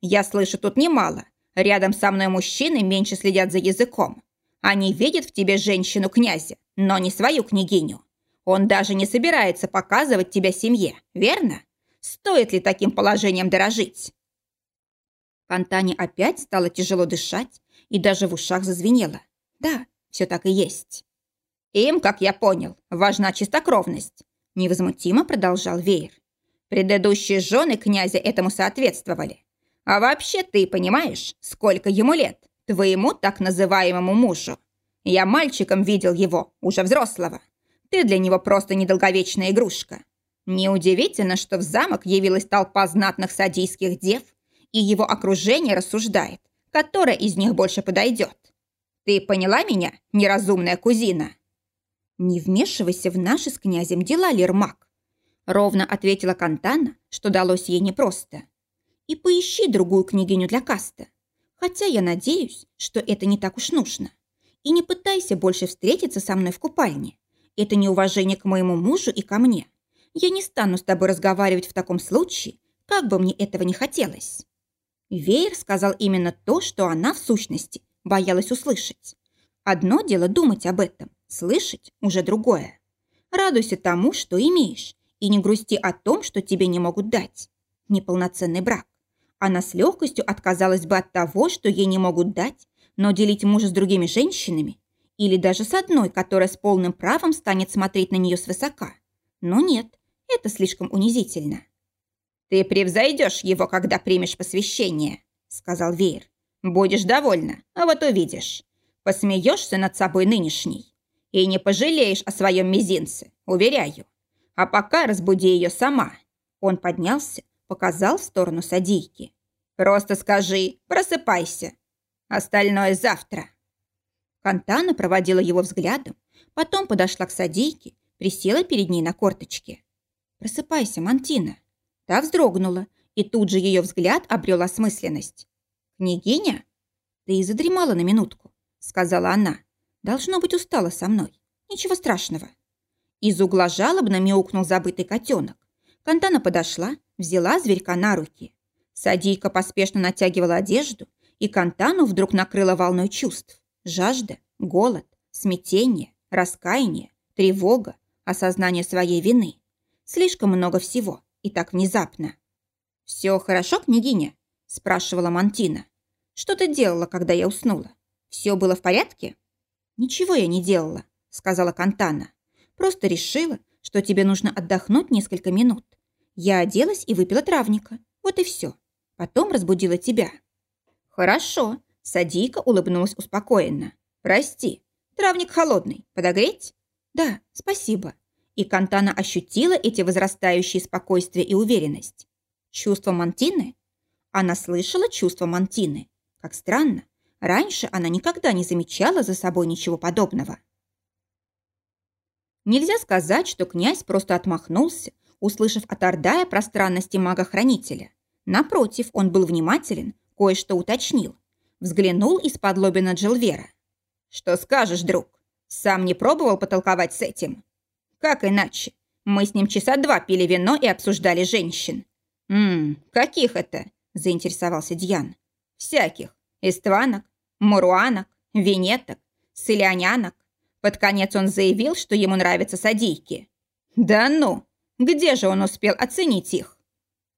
Я слышу тут немало. Рядом со мной мужчины меньше следят за языком. Они видят в тебе женщину князя, но не свою княгиню. Он даже не собирается показывать тебя семье, верно? Стоит ли таким положением дорожить?» Фонтане опять стало тяжело дышать и даже в ушах зазвенело. Да, все так и есть. «Им, как я понял, важна чистокровность», – невозмутимо продолжал Веер. «Предыдущие жены князя этому соответствовали. А вообще ты понимаешь, сколько ему лет, твоему так называемому мужу? Я мальчиком видел его, уже взрослого. Ты для него просто недолговечная игрушка. Неудивительно, что в замок явилась толпа знатных садийских дев, и его окружение рассуждает, которая из них больше подойдет. Ты поняла меня, неразумная кузина?» «Не вмешивайся в наши с князем дела, Лермак», ровно ответила Кантана, что далось ей непросто. «И поищи другую княгиню для каста. Хотя я надеюсь, что это не так уж нужно. И не пытайся больше встретиться со мной в купальне. Это неуважение к моему мужу и ко мне. Я не стану с тобой разговаривать в таком случае, как бы мне этого не хотелось». Веер сказал именно то, что она, в сущности, боялась услышать. Одно дело думать об этом, слышать уже другое. Радуйся тому, что имеешь, и не грусти о том, что тебе не могут дать. Неполноценный брак. Она с легкостью отказалась бы от того, что ей не могут дать, но делить мужа с другими женщинами или даже с одной, которая с полным правом станет смотреть на нее свысока. Но нет, это слишком унизительно. «Ты превзойдешь его, когда примешь посвящение», — сказал Веер. «Будешь довольна, а вот увидишь. Посмеешься над собой нынешней. И не пожалеешь о своем мизинце, уверяю. А пока разбуди ее сама». Он поднялся, показал в сторону садейки. «Просто скажи, просыпайся. Остальное завтра». Кантана проводила его взглядом, потом подошла к садейке, присела перед ней на корточке. «Просыпайся, Мантина». Та вздрогнула, и тут же ее взгляд обрел осмысленность. «Княгиня?» «Ты и задремала на минутку», — сказала она. «Должно быть, устала со мной. Ничего страшного». Из угла жалобно мяукнул забытый котенок. Кантана подошла, взяла зверька на руки. Садийка поспешно натягивала одежду, и Кантану вдруг накрыла волной чувств. Жажда, голод, смятение, раскаяние, тревога, осознание своей вины. Слишком много всего и так внезапно. «Все хорошо, княгиня?» – спрашивала Мантина. «Что ты делала, когда я уснула? Все было в порядке?» «Ничего я не делала», – сказала Кантана. Просто решила, что тебе нужно отдохнуть несколько минут. Я оделась и выпила травника. Вот и все. Потом разбудила тебя». «Хорошо», — Садийка улыбнулась успокоенно. «Прости, травник холодный. Подогреть?» «Да, спасибо». И Кантана ощутила эти возрастающие спокойствие и уверенность. Чувство Мантины? Она слышала чувство Мантины. Как странно, раньше она никогда не замечала за собой ничего подобного. Нельзя сказать, что князь просто отмахнулся, услышав от Ордая про странности мага-хранителя. Напротив, он был внимателен, кое-что уточнил. Взглянул из-под лоби на Джилвера. «Что скажешь, друг? Сам не пробовал потолковать с этим?» «Как иначе? Мы с ним часа два пили вино и обсуждали женщин». «Ммм, каких это?» – заинтересовался Дьян. «Всяких. Истванок, муруанок, венеток, селянянок, под конец он заявил, что ему нравятся садийки. Да ну, где же он успел оценить их?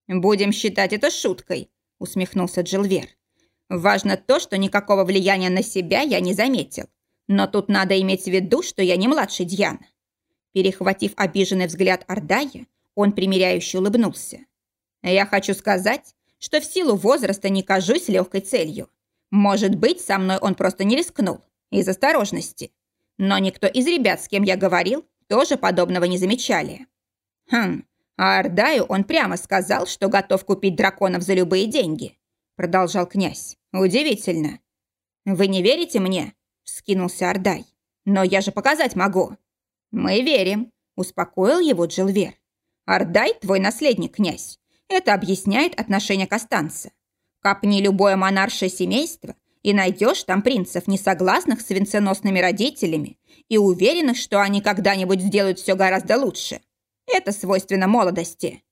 Будем считать это шуткой, усмехнулся Джилвер. Важно то, что никакого влияния на себя я не заметил. Но тут надо иметь в виду, что я не младший Дьян. Перехватив обиженный взгляд Ордая, он примиряюще улыбнулся. «Я хочу сказать, что в силу возраста не кажусь легкой целью. Может быть, со мной он просто не рискнул, из осторожности. Но никто из ребят, с кем я говорил, тоже подобного не замечали. Хм, а Ардаю он прямо сказал, что готов купить драконов за любые деньги. Продолжал князь. Удивительно. Вы не верите мне? Скинулся Ардай. Но я же показать могу. Мы верим, успокоил его Джилвер. Ардай твой наследник, князь. Это объясняет отношение к Останце. Копни любое монаршее семейство, и найдешь там принцев, не согласных с венценосными родителями и уверенных, что они когда-нибудь сделают все гораздо лучше. Это свойственно молодости».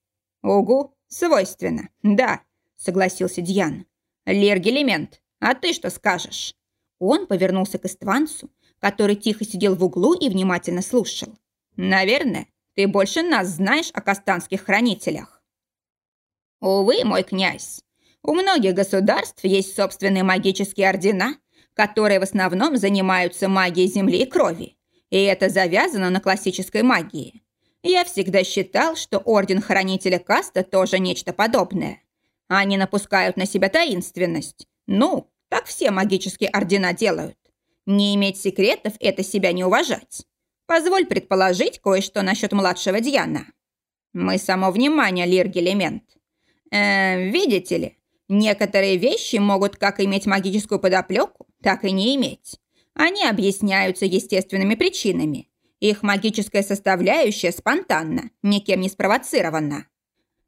«Угу, свойственно, да», — согласился Дьян. «Лергелемент, а ты что скажешь?» Он повернулся к Иствансу, который тихо сидел в углу и внимательно слушал. «Наверное, ты больше нас знаешь о кастанских хранителях». «Увы, мой князь, у многих государств есть собственные магические ордена, которые в основном занимаются магией земли и крови. И это завязано на классической магии. Я всегда считал, что Орден Хранителя Каста тоже нечто подобное. Они напускают на себя таинственность. Ну, так все магические ордена делают. Не иметь секретов – это себя не уважать. Позволь предположить кое-что насчет младшего Дьяна. Мы само внимание, Лиргелемент. Э, видите ли, некоторые вещи могут как иметь магическую подоплеку, так и не иметь. Они объясняются естественными причинами. Их магическая составляющая спонтанна, никем не спровоцирована.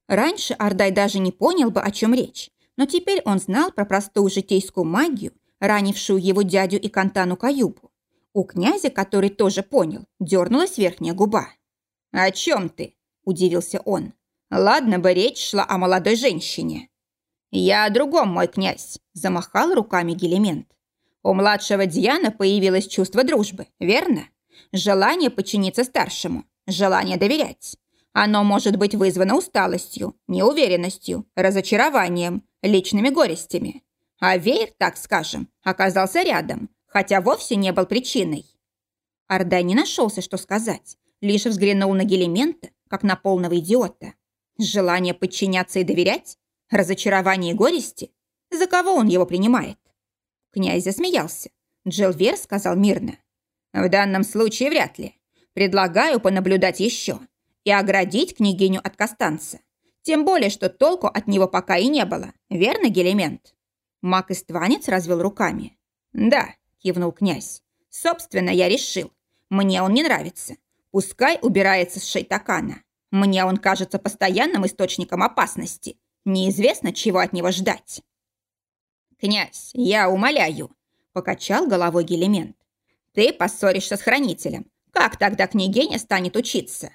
Раньше Ардай даже не понял бы, о чем речь, но теперь он знал про простую житейскую магию, ранившую его дядю и Кантану Каюбу. У князя, который тоже понял, дернулась верхняя губа. «О чем ты?» – удивился он. «Ладно бы речь шла о молодой женщине». «Я о другом, мой князь», – замахал руками Гелемент. «У младшего Диана появилось чувство дружбы, верно? Желание подчиниться старшему, желание доверять. Оно может быть вызвано усталостью, неуверенностью, разочарованием, личными горестями. А Вейр, так скажем, оказался рядом, хотя вовсе не был причиной. Ордай не нашелся, что сказать, лишь взглянул на Гелемента, как на полного идиота. Желание подчиняться и доверять? Разочарование и горести? За кого он его принимает? Князь засмеялся. Джилвер сказал мирно. В данном случае вряд ли. Предлагаю понаблюдать еще и оградить княгиню от Костанца. Тем более, что толку от него пока и не было. Верно, Гелемент? Маг-истванец развел руками. Да, кивнул князь. Собственно, я решил. Мне он не нравится. Пускай убирается с шейтакана. Мне он кажется постоянным источником опасности. Неизвестно, чего от него ждать. «Князь, я умоляю», — покачал головой Гелемент. «Ты поссоришься с хранителем. Как тогда княгиня станет учиться?»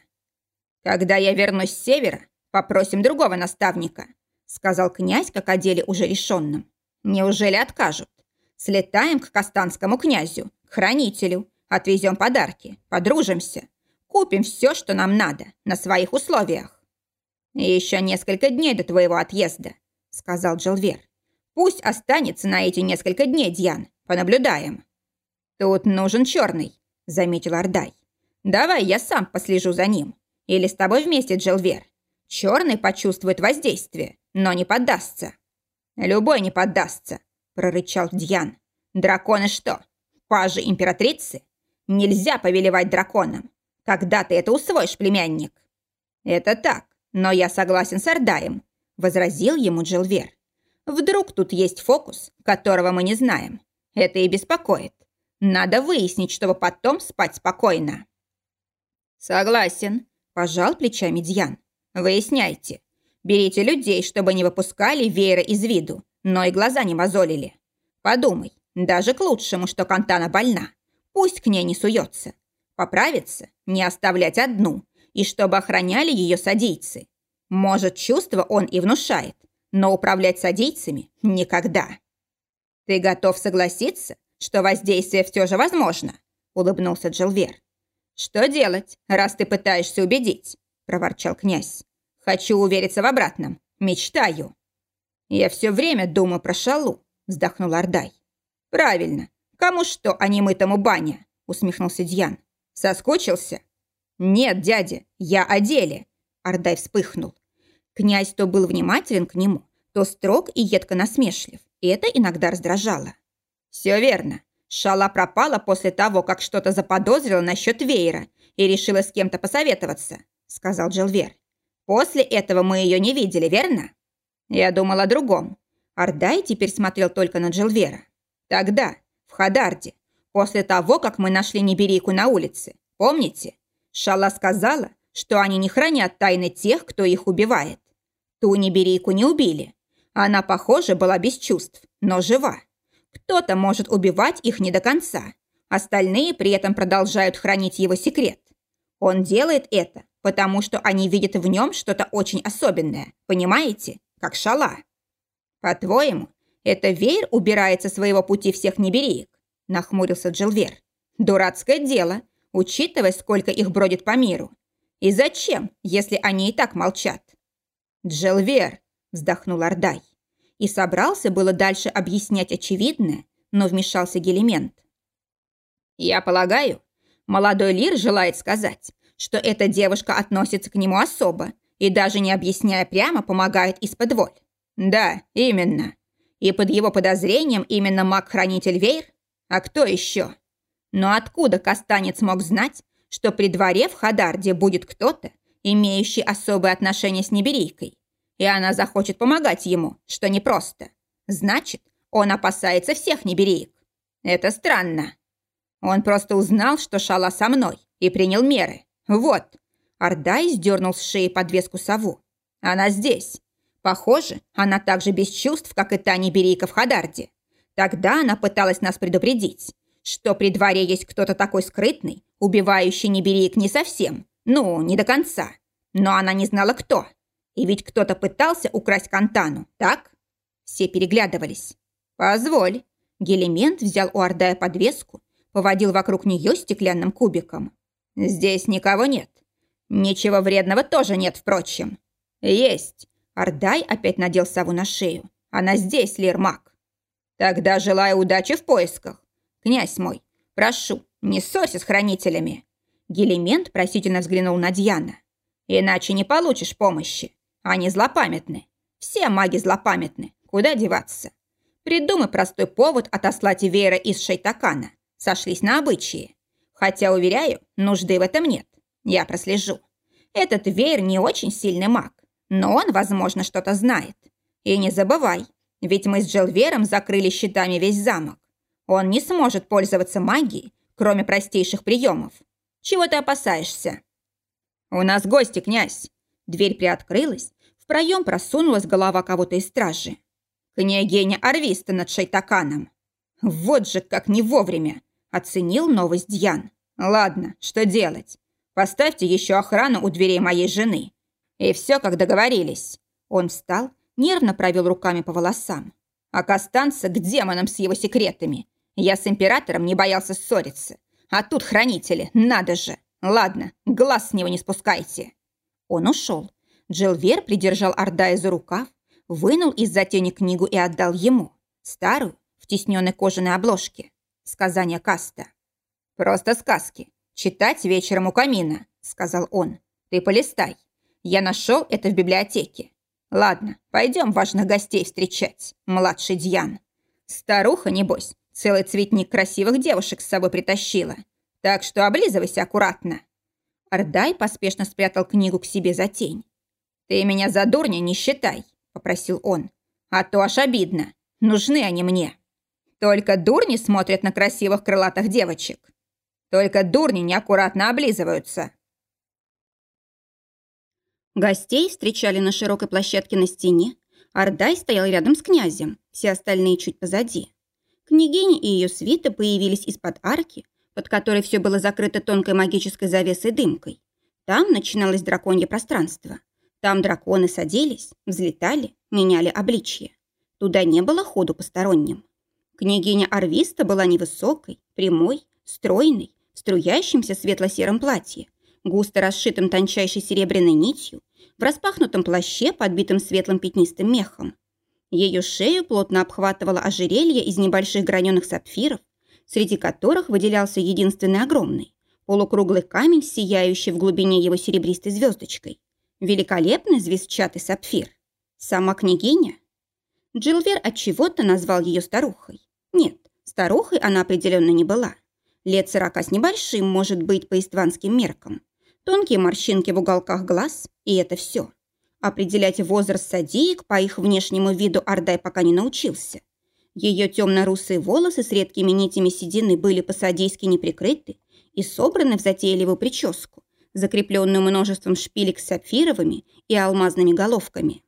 «Когда я вернусь с севера, попросим другого наставника», — сказал князь, как о деле уже решенном. «Неужели откажут? Слетаем к Костанскому князю, к хранителю, отвезем подарки, подружимся, купим все, что нам надо, на своих условиях. Еще несколько дней до твоего отъезда, сказал Джилвер. Пусть останется на эти несколько дней, Дьян, понаблюдаем. Тут нужен черный, заметил Ардай. Давай я сам послежу за ним. Или с тобой вместе, Джилвер. Черный почувствует воздействие, но не поддастся. Любой не поддастся, прорычал Дьян. «Драконы что, пажи императрицы? Нельзя повелевать драконом. Когда ты это усвоишь, племянник?» «Это так, но я согласен с Ардаем», — возразил ему Джилвер. «Вдруг тут есть фокус, которого мы не знаем. Это и беспокоит. Надо выяснить, чтобы потом спать спокойно». «Согласен», – пожал плечами Дьян. «Выясняйте. Берите людей, чтобы не выпускали веера из виду но и глаза не мозолили. Подумай, даже к лучшему, что Кантана больна. Пусть к ней не суется. Поправиться, не оставлять одну, и чтобы охраняли ее садийцы. Может, чувство он и внушает, но управлять садийцами никогда. «Ты готов согласиться, что воздействие все же возможно?» – улыбнулся Джилвер. «Что делать, раз ты пытаешься убедить?» – проворчал князь. «Хочу увериться в обратном. Мечтаю». «Я все время думаю про шалу», – вздохнул Ардай. «Правильно. Кому что, а не мытому баня», – усмехнулся Дьян. «Соскучился?» «Нет, дядя, я о деле», – Ардай вспыхнул. Князь то был внимателен к нему, то строг и едко насмешлив, и это иногда раздражало. «Все верно. Шала пропала после того, как что-то заподозрила насчет веера и решила с кем-то посоветоваться», – сказал Джилвер. «После этого мы ее не видели, верно?» Я думал о другом. Ардай теперь смотрел только на Джилвера. Тогда, в Хадарде, после того, как мы нашли Неберийку на улице, помните? Шала сказала, что они не хранят тайны тех, кто их убивает. Ту Неберийку не убили. Она, похоже, была без чувств, но жива. Кто-то может убивать их не до конца. Остальные при этом продолжают хранить его секрет. Он делает это, потому что они видят в нем что-то очень особенное, понимаете? как шала. По-твоему, это веер убирает со своего пути всех небереек? Нахмурился Джилвер. Дурацкое дело, учитывая, сколько их бродит по миру. И зачем, если они и так молчат? Джилвер, вздохнул Ардай. И собрался было дальше объяснять очевидное, но вмешался Гелемент. Я полагаю, молодой Лир желает сказать, что эта девушка относится к нему особо и даже не объясняя прямо, помогает из-под воль. Да, именно. И под его подозрением именно маг-хранитель Вейр? А кто еще? Но откуда Кастанец мог знать, что при дворе в Хадарде будет кто-то, имеющий особые отношения с Неберийкой, и она захочет помогать ему, что непросто. Значит, он опасается всех Небереек. Это странно. Он просто узнал, что Шала со мной, и принял меры. Вот. Ордай сдернул с шеи подвеску сову. Она здесь. Похоже, она так же без чувств, как и та Неберийка в Хадарде. Тогда она пыталась нас предупредить, что при дворе есть кто-то такой скрытный, убивающий Небереек не совсем, ну, не до конца. Но она не знала, кто. И ведь кто-то пытался украсть Кантану, так? Все переглядывались. «Позволь». Гелемент взял у Ордая подвеску, поводил вокруг нее стеклянным кубиком. «Здесь никого нет. Ничего вредного тоже нет, впрочем». «Есть». Ордай опять надел сову на шею. «Она здесь, Лермак». «Тогда желаю удачи в поисках. Князь мой, прошу, не ссорься с хранителями». Гелемент просительно взглянул на Дьяна. «Иначе не получишь помощи. Они злопамятны. Все маги злопамятны. Куда деваться? Придумай простой повод отослать Веера из Шайтакана. Сошлись на обычаи. Хотя, уверяю, нужды в этом нет. Я прослежу. Этот Веер не очень сильный маг, но он, возможно, что-то знает. И не забывай, ведь мы с Джелвером закрыли щитами весь замок. Он не сможет пользоваться магией, кроме простейших приемов. Чего ты опасаешься? У нас гости, князь. Дверь приоткрылась, в проем просунулась голова кого-то из стражи. Княгиня Арвиста над Шайтаканом. Вот же как не вовремя. Оценил новость Дьян. Ладно, что делать? Поставьте еще охрану у дверей моей жены. И все, как договорились. Он встал, нервно провел руками по волосам. А Костанца к демонам с его секретами. Я с императором не боялся ссориться. А тут хранители, надо же. Ладно, глаз с него не спускайте. Он ушел. Джилвер придержал Ордая за рукав, вынул из-за тени книгу и отдал ему. Старую, в тисненной кожаной обложке. Сказание Каста. «Просто сказки. Читать вечером у камина», — сказал он. «Ты полистай. Я нашел это в библиотеке. Ладно, пойдем важных гостей встречать, младший Дьян. Старуха, небось, целый цветник красивых девушек с собой притащила. Так что облизывайся аккуратно». Ардай поспешно спрятал книгу к себе за тень. «Ты меня за дурня не считай», попросил он. «А то аж обидно. Нужны они мне. Только дурни смотрят на красивых крылатых девочек. Только дурни неаккуратно облизываются». Гостей встречали на широкой площадке на стене. Ардай стоял рядом с князем, все остальные чуть позади. Княгиня и ее свита появились из-под арки, под которой все было закрыто тонкой магической завесой дымкой. Там начиналось драконье пространство. Там драконы садились, взлетали, меняли обличье. Туда не было ходу посторонним. Княгиня Арвиста была невысокой, прямой, стройной, в струящемся светло-сером платье, густо расшитым тончайшей серебряной нитью, в распахнутом плаще, подбитым светлым пятнистым мехом. Ее шею плотно обхватывало ожерелье из небольших граненых сапфиров, среди которых выделялся единственный огромный, полукруглый камень, сияющий в глубине его серебристой звездочкой. Великолепный звездчатый сапфир. Сама княгиня? Джилвер от чего-то назвал ее старухой. Нет, старухой она определенно не была. Лет сорока с небольшим, может быть, по истванским меркам. Тонкие морщинки в уголках глаз, и это все. Определять возраст садиек по их внешнему виду Ардай пока не научился. Ее темно-русые волосы с редкими нитями седины были по-садийски неприкрыты и собраны в затейливую прическу, закрепленную множеством шпилек с сапфировыми и алмазными головками.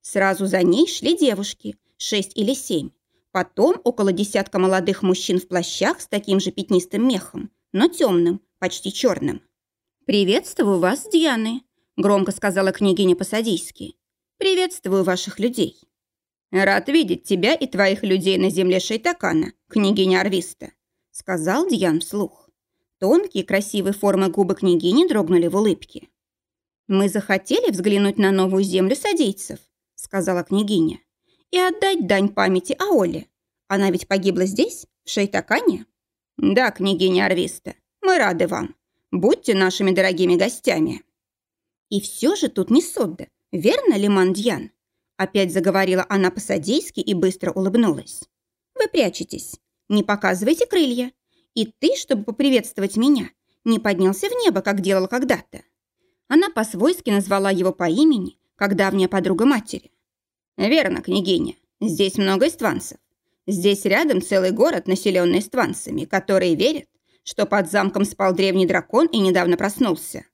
Сразу за ней шли девушки, шесть или семь. Потом около десятка молодых мужчин в плащах с таким же пятнистым мехом, но темным, почти черным. «Приветствую вас, Дианы», — громко сказала княгиня по-садийски. «Приветствую ваших людей». «Рад видеть тебя и твоих людей на земле Шейтакана, княгиня Арвиста», — сказал Дьян вслух. Тонкие красивые формы губы княгини дрогнули в улыбке. «Мы захотели взглянуть на новую землю садийцев», — сказала княгиня, «и отдать дань памяти Аоле. Она ведь погибла здесь, в Шейтакане?» «Да, княгиня Арвиста, мы рады вам. Будьте нашими дорогими гостями». «И все же тут не Содда, верно, Лимандьян?» Опять заговорила она по-садейски и быстро улыбнулась. «Вы прячетесь. не показывайте крылья. И ты, чтобы поприветствовать меня, не поднялся в небо, как делал когда-то». Она по-свойски назвала его по имени, как давняя подруга матери. «Верно, княгиня. Здесь много истванцев. Здесь рядом целый город, населенный истванцами, которые верят, что под замком спал древний дракон и недавно проснулся».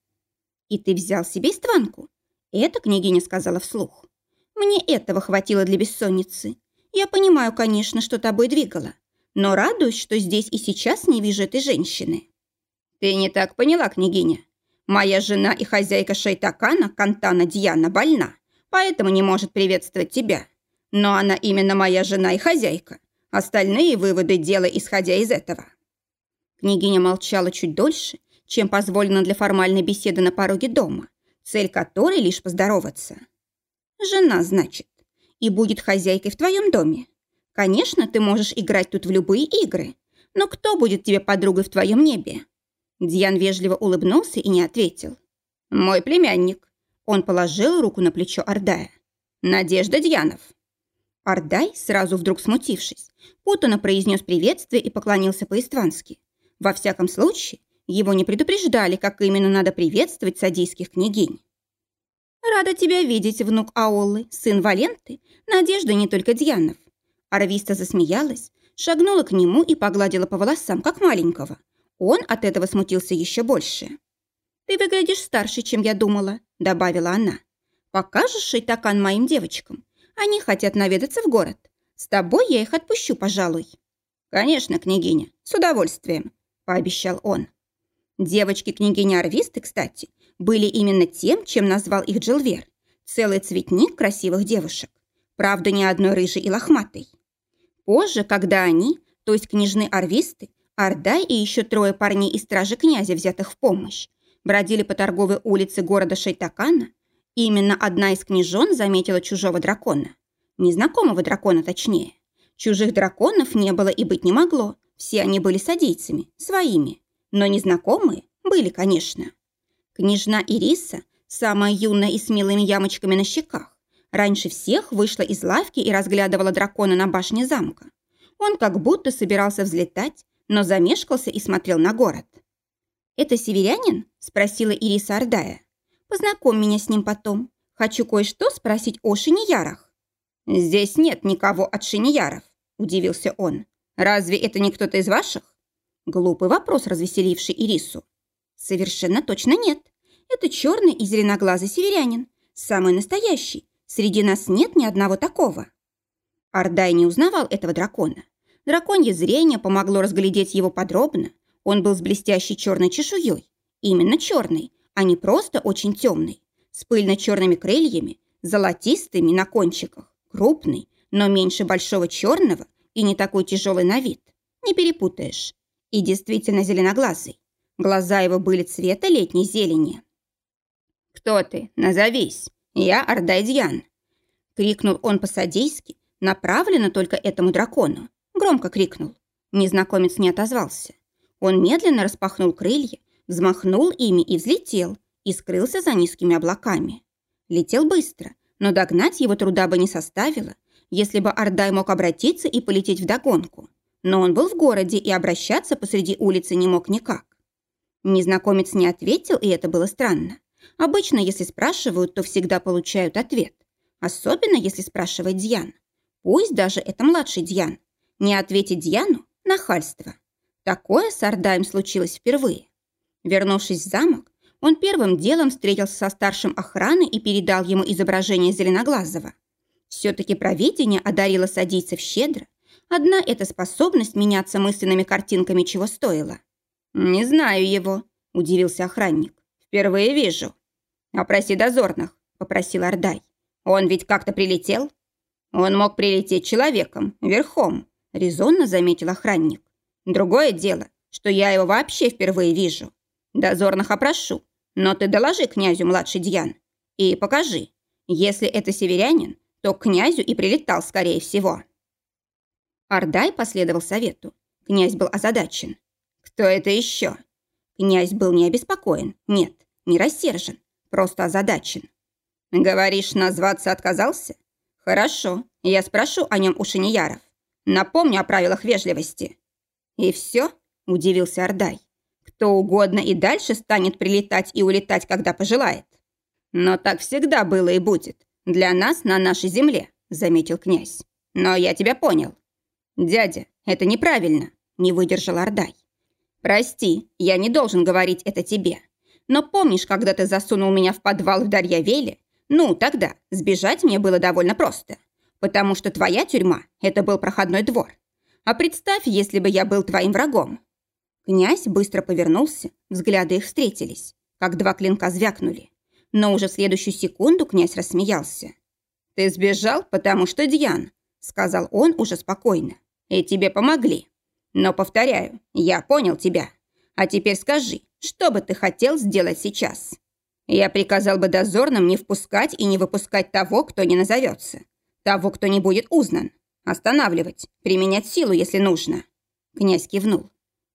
«И ты взял себе истванку?» Это княгиня сказала вслух. «Мне этого хватило для бессонницы. Я понимаю, конечно, что тобой двигало, но радуюсь, что здесь и сейчас не вижу этой женщины». «Ты не так поняла, княгиня. Моя жена и хозяйка Шайтакана, Кантана Дьяна, больна, поэтому не может приветствовать тебя. Но она именно моя жена и хозяйка. Остальные выводы делай, исходя из этого». Княгиня молчала чуть дольше, чем позволено для формальной беседы на пороге дома, цель которой лишь поздороваться. «Жена, значит, и будет хозяйкой в твоем доме. Конечно, ты можешь играть тут в любые игры, но кто будет тебе подругой в твоем небе?» Дьян вежливо улыбнулся и не ответил. «Мой племянник». Он положил руку на плечо Ордая. «Надежда Дьянов». Ордай, сразу вдруг смутившись, путанно произнес приветствие и поклонился по-иствански. Во всяком случае, его не предупреждали, как именно надо приветствовать садийских княгинь. «Рада тебя видеть, внук Аоллы, сын Валенты, Надежда не только Дьянов». Арвиста засмеялась, шагнула к нему и погладила по волосам, как маленького, он от этого смутился еще больше. «Ты выглядишь старше, чем я думала», — добавила она. «Покажешь шейтакан моим девочкам? Они хотят наведаться в город. С тобой я их отпущу, пожалуй». «Конечно, княгиня, с удовольствием», — пообещал он. Девочки княгини Арвисты, кстати, были именно тем, чем назвал их Джилвер. Целый цветник красивых девушек. Правда, ни одной рыжей и лохматой. Позже, когда они, то есть княжны Арвисты, Ордай и еще трое парней из стражи князя, взятых в помощь, бродили по торговой улице города Шейтакана. Именно одна из княжон заметила чужого дракона. Незнакомого дракона, точнее. Чужих драконов не было и быть не могло. Все они были садийцами, своими. Но незнакомые были, конечно. Княжна Ириса, самая юная и с милыми ямочками на щеках, раньше всех вышла из лавки и разглядывала дракона на башне замка. Он как будто собирался взлетать, но замешкался и смотрел на город. «Это северянин?» – спросила Ириса Ордая. «Познакомь меня с ним потом. Хочу кое-что спросить о шиниярах». «Здесь нет никого от шинияров», – удивился он. «Разве это не кто-то из ваших?» Глупый вопрос, развеселивший Ирису. «Совершенно точно нет. Это черный и зеленоглазый северянин. Самый настоящий. Среди нас нет ни одного такого». Ордай не узнавал этого дракона. Драконье зрение помогло разглядеть его подробно. Он был с блестящей черной чешуей. Именно черный, а не просто очень темный. С пыльно-черными крыльями, золотистыми на кончиках, крупный, но меньше большого черного и не такой тяжелый на вид. Не перепутаешь. И действительно зеленоглазый. Глаза его были цвета летней зелени. «Кто ты? Назовись. Я Ардайдьян!» Крикнул он по-садейски, направленно только этому дракону. Громко крикнул. Незнакомец не отозвался. Он медленно распахнул крылья, взмахнул ими и взлетел, и скрылся за низкими облаками. Летел быстро, но догнать его труда бы не составило, если бы Ордай мог обратиться и полететь вдогонку. Но он был в городе и обращаться посреди улицы не мог никак. Незнакомец не ответил, и это было странно. Обычно, если спрашивают, то всегда получают ответ. Особенно, если спрашивает Дьян. Пусть даже это младший Дьян. Не ответить Дьяну – нахальство. Такое с Ардаем случилось впервые. Вернувшись в замок, он первым делом встретился со старшим охраны и передал ему изображение Зеленоглазого. Все-таки провидение одарило садийцев щедро. Одна эта способность меняться мысленными картинками чего стоила. «Не знаю его», – удивился охранник. «Впервые вижу». «Опроси дозорных», – попросил Ардай. «Он ведь как-то прилетел?» «Он мог прилететь человеком, верхом», резонно заметил охранник. Другое дело, что я его вообще впервые вижу. Дозорных опрошу, но ты доложи князю младший Дьян и покажи. Если это северянин, то к князю и прилетал, скорее всего. Ардай последовал совету. Князь был озадачен. Кто это еще? Князь был не обеспокоен, нет, не рассержен, просто озадачен. Говоришь, назваться отказался? Хорошо, я спрошу о нем у шиньяров. Напомню о правилах вежливости. «И все?» – удивился Ордай. «Кто угодно и дальше станет прилетать и улетать, когда пожелает». «Но так всегда было и будет. Для нас на нашей земле», – заметил князь. «Но я тебя понял». «Дядя, это неправильно», – не выдержал Ордай. «Прости, я не должен говорить это тебе. Но помнишь, когда ты засунул меня в подвал в Дарьявеле? Ну, тогда сбежать мне было довольно просто. Потому что твоя тюрьма – это был проходной двор. А представь, если бы я был твоим врагом». Князь быстро повернулся, взгляды их встретились, как два клинка звякнули. Но уже в следующую секунду князь рассмеялся. «Ты сбежал, потому что Дьян», – сказал он уже спокойно. «И тебе помогли. Но, повторяю, я понял тебя. А теперь скажи, что бы ты хотел сделать сейчас? Я приказал бы дозорным не впускать и не выпускать того, кто не назовется. Того, кто не будет узнан. Останавливать, применять силу, если нужно. Князь кивнул.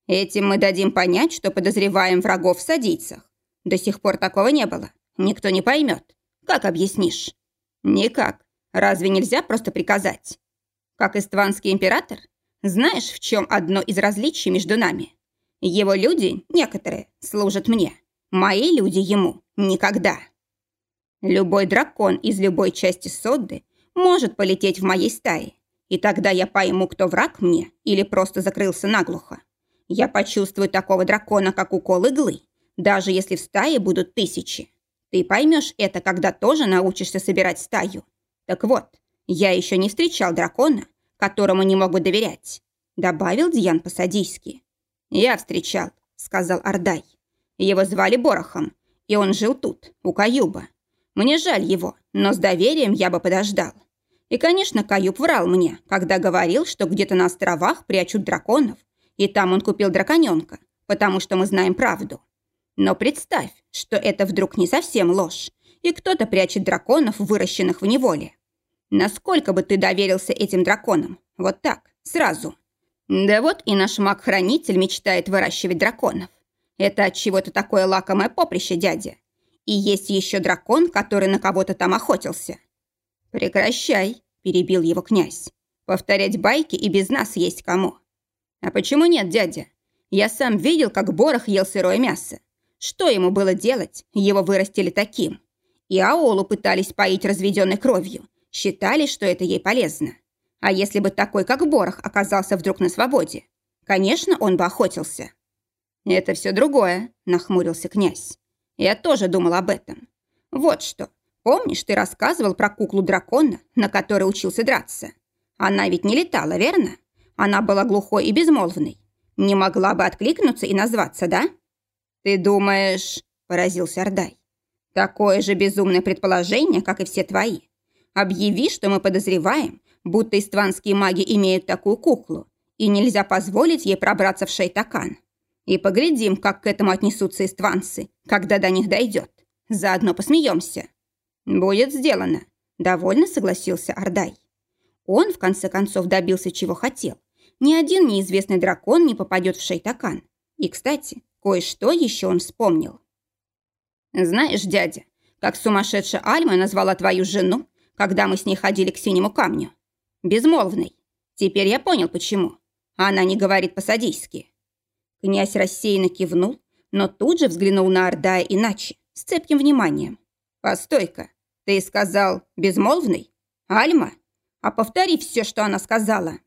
Этим мы дадим понять, что подозреваем врагов в садийцах. До сих пор такого не было. Никто не поймет. Как объяснишь? Никак. Разве нельзя просто приказать? Как истванский император? Знаешь, в чем одно из различий между нами? Его люди, некоторые, служат мне. Мои люди ему никогда. Любой дракон из любой части Содды может полететь в моей стае, и тогда я пойму, кто враг мне или просто закрылся наглухо. Я почувствую такого дракона, как укол иглы, даже если в стае будут тысячи. Ты поймешь это, когда тоже научишься собирать стаю. Так вот, я еще не встречал дракона, которому не могут доверять», — добавил Дьян по-садийски. «Я встречал», — сказал Ардай. «Его звали Борохом, и он жил тут, у Каюба. Мне жаль его, но с доверием я бы подождал. И, конечно, Каюб врал мне, когда говорил, что где-то на островах прячут драконов, и там он купил драконёнка, потому что мы знаем правду. Но представь, что это вдруг не совсем ложь, и кто-то прячет драконов, выращенных в неволе. Насколько бы ты доверился этим драконам? Вот так, сразу. Да вот и наш маг-хранитель мечтает выращивать драконов. Это от чего-то такое лакомое поприще, дядя. И есть еще дракон, который на кого-то там охотился. Прекращай, перебил его князь. Повторять байки и без нас есть кому. А почему нет, дядя? Я сам видел, как Борох ел сырое мясо. Что ему было делать? Его вырастили таким. И Аолу пытались поить разведенной кровью, Считали, что это ей полезно. А если бы такой, как Борох, оказался вдруг на свободе? Конечно, он бы охотился. «Это все другое», – нахмурился князь. «Я тоже думал об этом. Вот что. Помнишь, ты рассказывал про куклу дракона, на которой учился драться? Она ведь не летала, верно? Она была глухой и безмолвной. Не могла бы откликнуться и назваться, да?» «Ты думаешь...» – поразился Ордай. «Такое же безумное предположение, как и все твои. Объяви, что мы подозреваем, будто истванские маги имеют такую куклу, и нельзя позволить ей пробраться в Шейтакан. И поглядим, как к этому отнесутся истванцы, когда до них дойдет. Заодно посмеемся. Будет сделано. Довольно согласился Ардай. Он, в конце концов, добился, чего хотел. Ни один неизвестный дракон не попадет в Шейтакан. И, кстати, кое-что еще он вспомнил. «Знаешь, дядя, как сумасшедшая Альма назвала твою жену, когда мы с ней ходили к синему камню. Безмолвный. Теперь я понял, почему. Она не говорит по-садийски. Князь рассеянно кивнул, но тут же взглянул на Ордая иначе, с цепким вниманием. «Постой-ка, ты сказал безмолвный? Альма? А повтори все, что она сказала».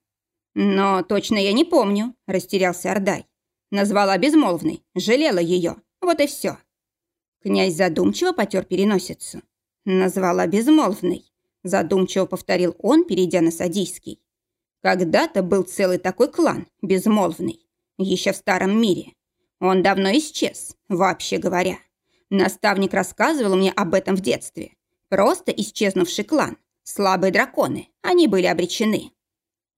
«Но точно я не помню», – растерялся Ордай. Назвала безмолвной, жалела ее, вот и все. Князь задумчиво потер переносицу. Назвала безмолвной. Задумчиво повторил он, перейдя на садийский. Когда-то был целый такой клан, безмолвный, еще в старом мире. Он давно исчез, вообще говоря. Наставник рассказывал мне об этом в детстве. Просто исчезнувший клан. Слабые драконы, они были обречены.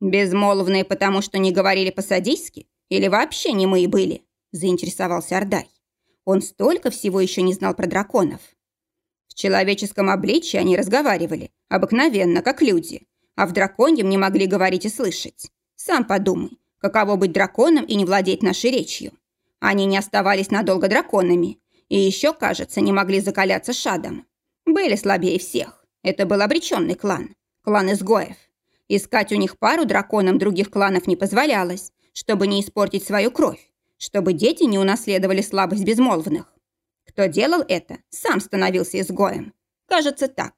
Безмолвные, потому что не говорили по-садийски? Или вообще не мы и были? Заинтересовался Ордай. Он столько всего еще не знал про драконов человеческом обличье они разговаривали, обыкновенно, как люди, а в драконьем не могли говорить и слышать. Сам подумай, каково быть драконом и не владеть нашей речью. Они не оставались надолго драконами и еще, кажется, не могли закаляться шадом. Были слабее всех. Это был обреченный клан, клан изгоев. Искать у них пару драконам других кланов не позволялось, чтобы не испортить свою кровь, чтобы дети не унаследовали слабость безмолвных. Кто делал это, сам становился изгоем. Кажется так.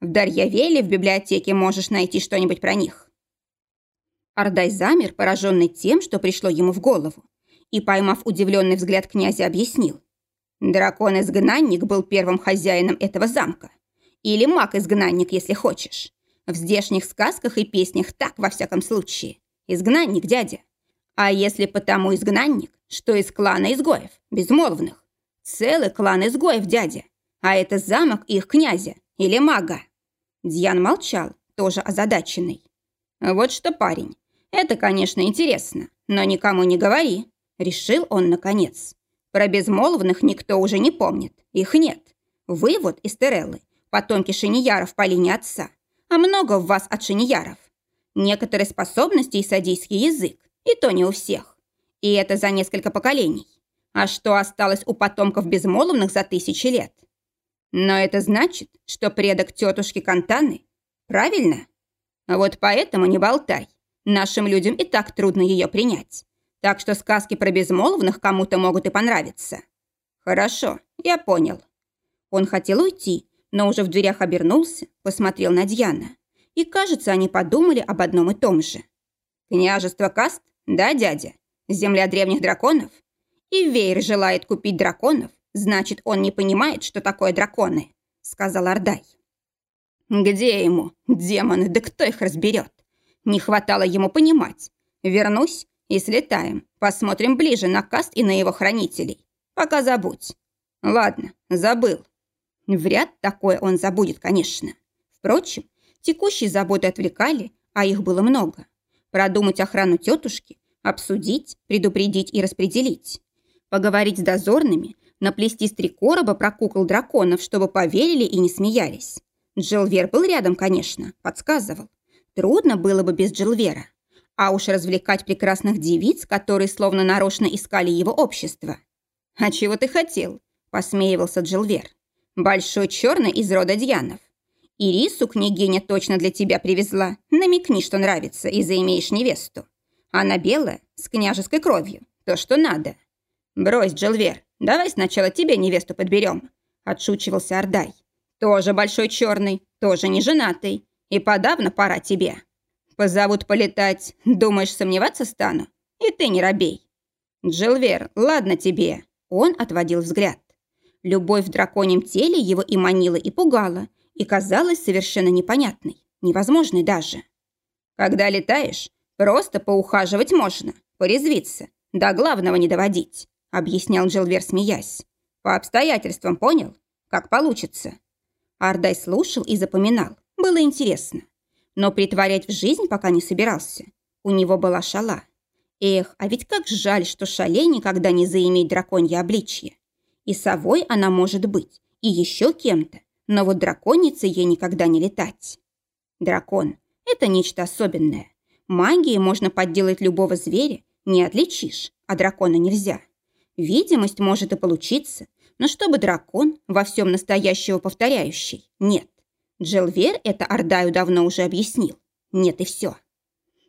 В Дарьявеле в библиотеке можешь найти что-нибудь про них. Ардай замер, пораженный тем, что пришло ему в голову, и, поймав удивленный взгляд князя, объяснил. Дракон-изгнанник был первым хозяином этого замка. Или маг-изгнанник, если хочешь. В здешних сказках и песнях так, во всяком случае. Изгнанник, дядя. А если потому изгнанник, что из клана изгоев, безмолвных? Целый клан изгоев, дядя. А это замок их князя или мага. Дьян молчал, тоже озадаченный. Вот что, парень, это, конечно, интересно, но никому не говори. Решил он наконец. Про безмолвных никто уже не помнит. Их нет. Вы вот из Тереллы, потомки шиньяров по линии отца. А много в вас от шиньяров. Некоторые способности и садийский язык, и то не у всех. И это за несколько поколений. А что осталось у потомков безмолвных за тысячи лет? Но это значит, что предок тетушки Кантаны, правильно? Вот поэтому не болтай. Нашим людям и так трудно ее принять. Так что сказки про безмолвных кому-то могут и понравиться. Хорошо, я понял. Он хотел уйти, но уже в дверях обернулся, посмотрел на Дьяна и, кажется, они подумали об одном и том же. «Княжество Каст? Да, дядя? Земля древних драконов? И Вейр желает купить драконов, значит, он не понимает, что такое драконы», — сказал Ардай. «Где ему? Демоны, да кто их разберет? Не хватало ему понимать. Вернусь и слетаем, посмотрим ближе на Каст и на его хранителей. Пока забудь. Ладно, забыл. Вряд такое он забудет, конечно. Впрочем, Текущие заботы отвлекали, а их было много. Продумать охрану тетушки, обсудить, предупредить и распределить. Поговорить с дозорными, наплести с три короба про кукол драконов, чтобы поверили и не смеялись. Джилвер был рядом, конечно, подсказывал. Трудно было бы без Джилвера. А уж развлекать прекрасных девиц, которые словно нарочно искали его общество. «А чего ты хотел?» – посмеивался Джилвер. «Большой черный из рода Дьянов. Ирису княгиня точно для тебя привезла. Намекни, что нравится, и заимеешь невесту. Она белая, с княжеской кровью. То, что надо. Брось, Джилвер, давай сначала тебе невесту подберем. Отшучивался Ордай. Тоже большой черный, тоже не женатый. И подавно пора тебе. Позовут полетать. Думаешь, сомневаться стану? И ты не робей. Джилвер, ладно тебе. Он отводил взгляд. Любовь в драконьем теле его и манила, и пугала, и казалась совершенно непонятной, невозможной даже. Когда летаешь, просто поухаживать можно, порезвиться, до главного не доводить, объяснял Джилвер, смеясь. По обстоятельствам понял? Как получится. Ардай слушал и запоминал. Было интересно. Но притворять в жизнь пока не собирался. У него была шала. Эх, а ведь как жаль, что шале никогда не заиметь драконье обличье. И совой она может быть, и еще кем-то, но вот драконице ей никогда не летать. Дракон – это нечто особенное. Магией можно подделать любого зверя, не отличишь, а дракона нельзя. Видимость может и получиться, но чтобы дракон во всем настоящего повторяющий – нет. Джелвер это Ордаю давно уже объяснил. Нет и все.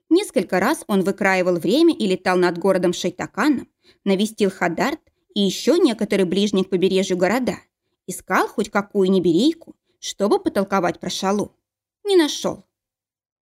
Несколько раз он выкраивал время и летал над городом Шайтаканом, навестил Хадарт и еще некоторые ближние к побережью города – Искал хоть какую-нибудь чтобы потолковать про шалу. Не нашел.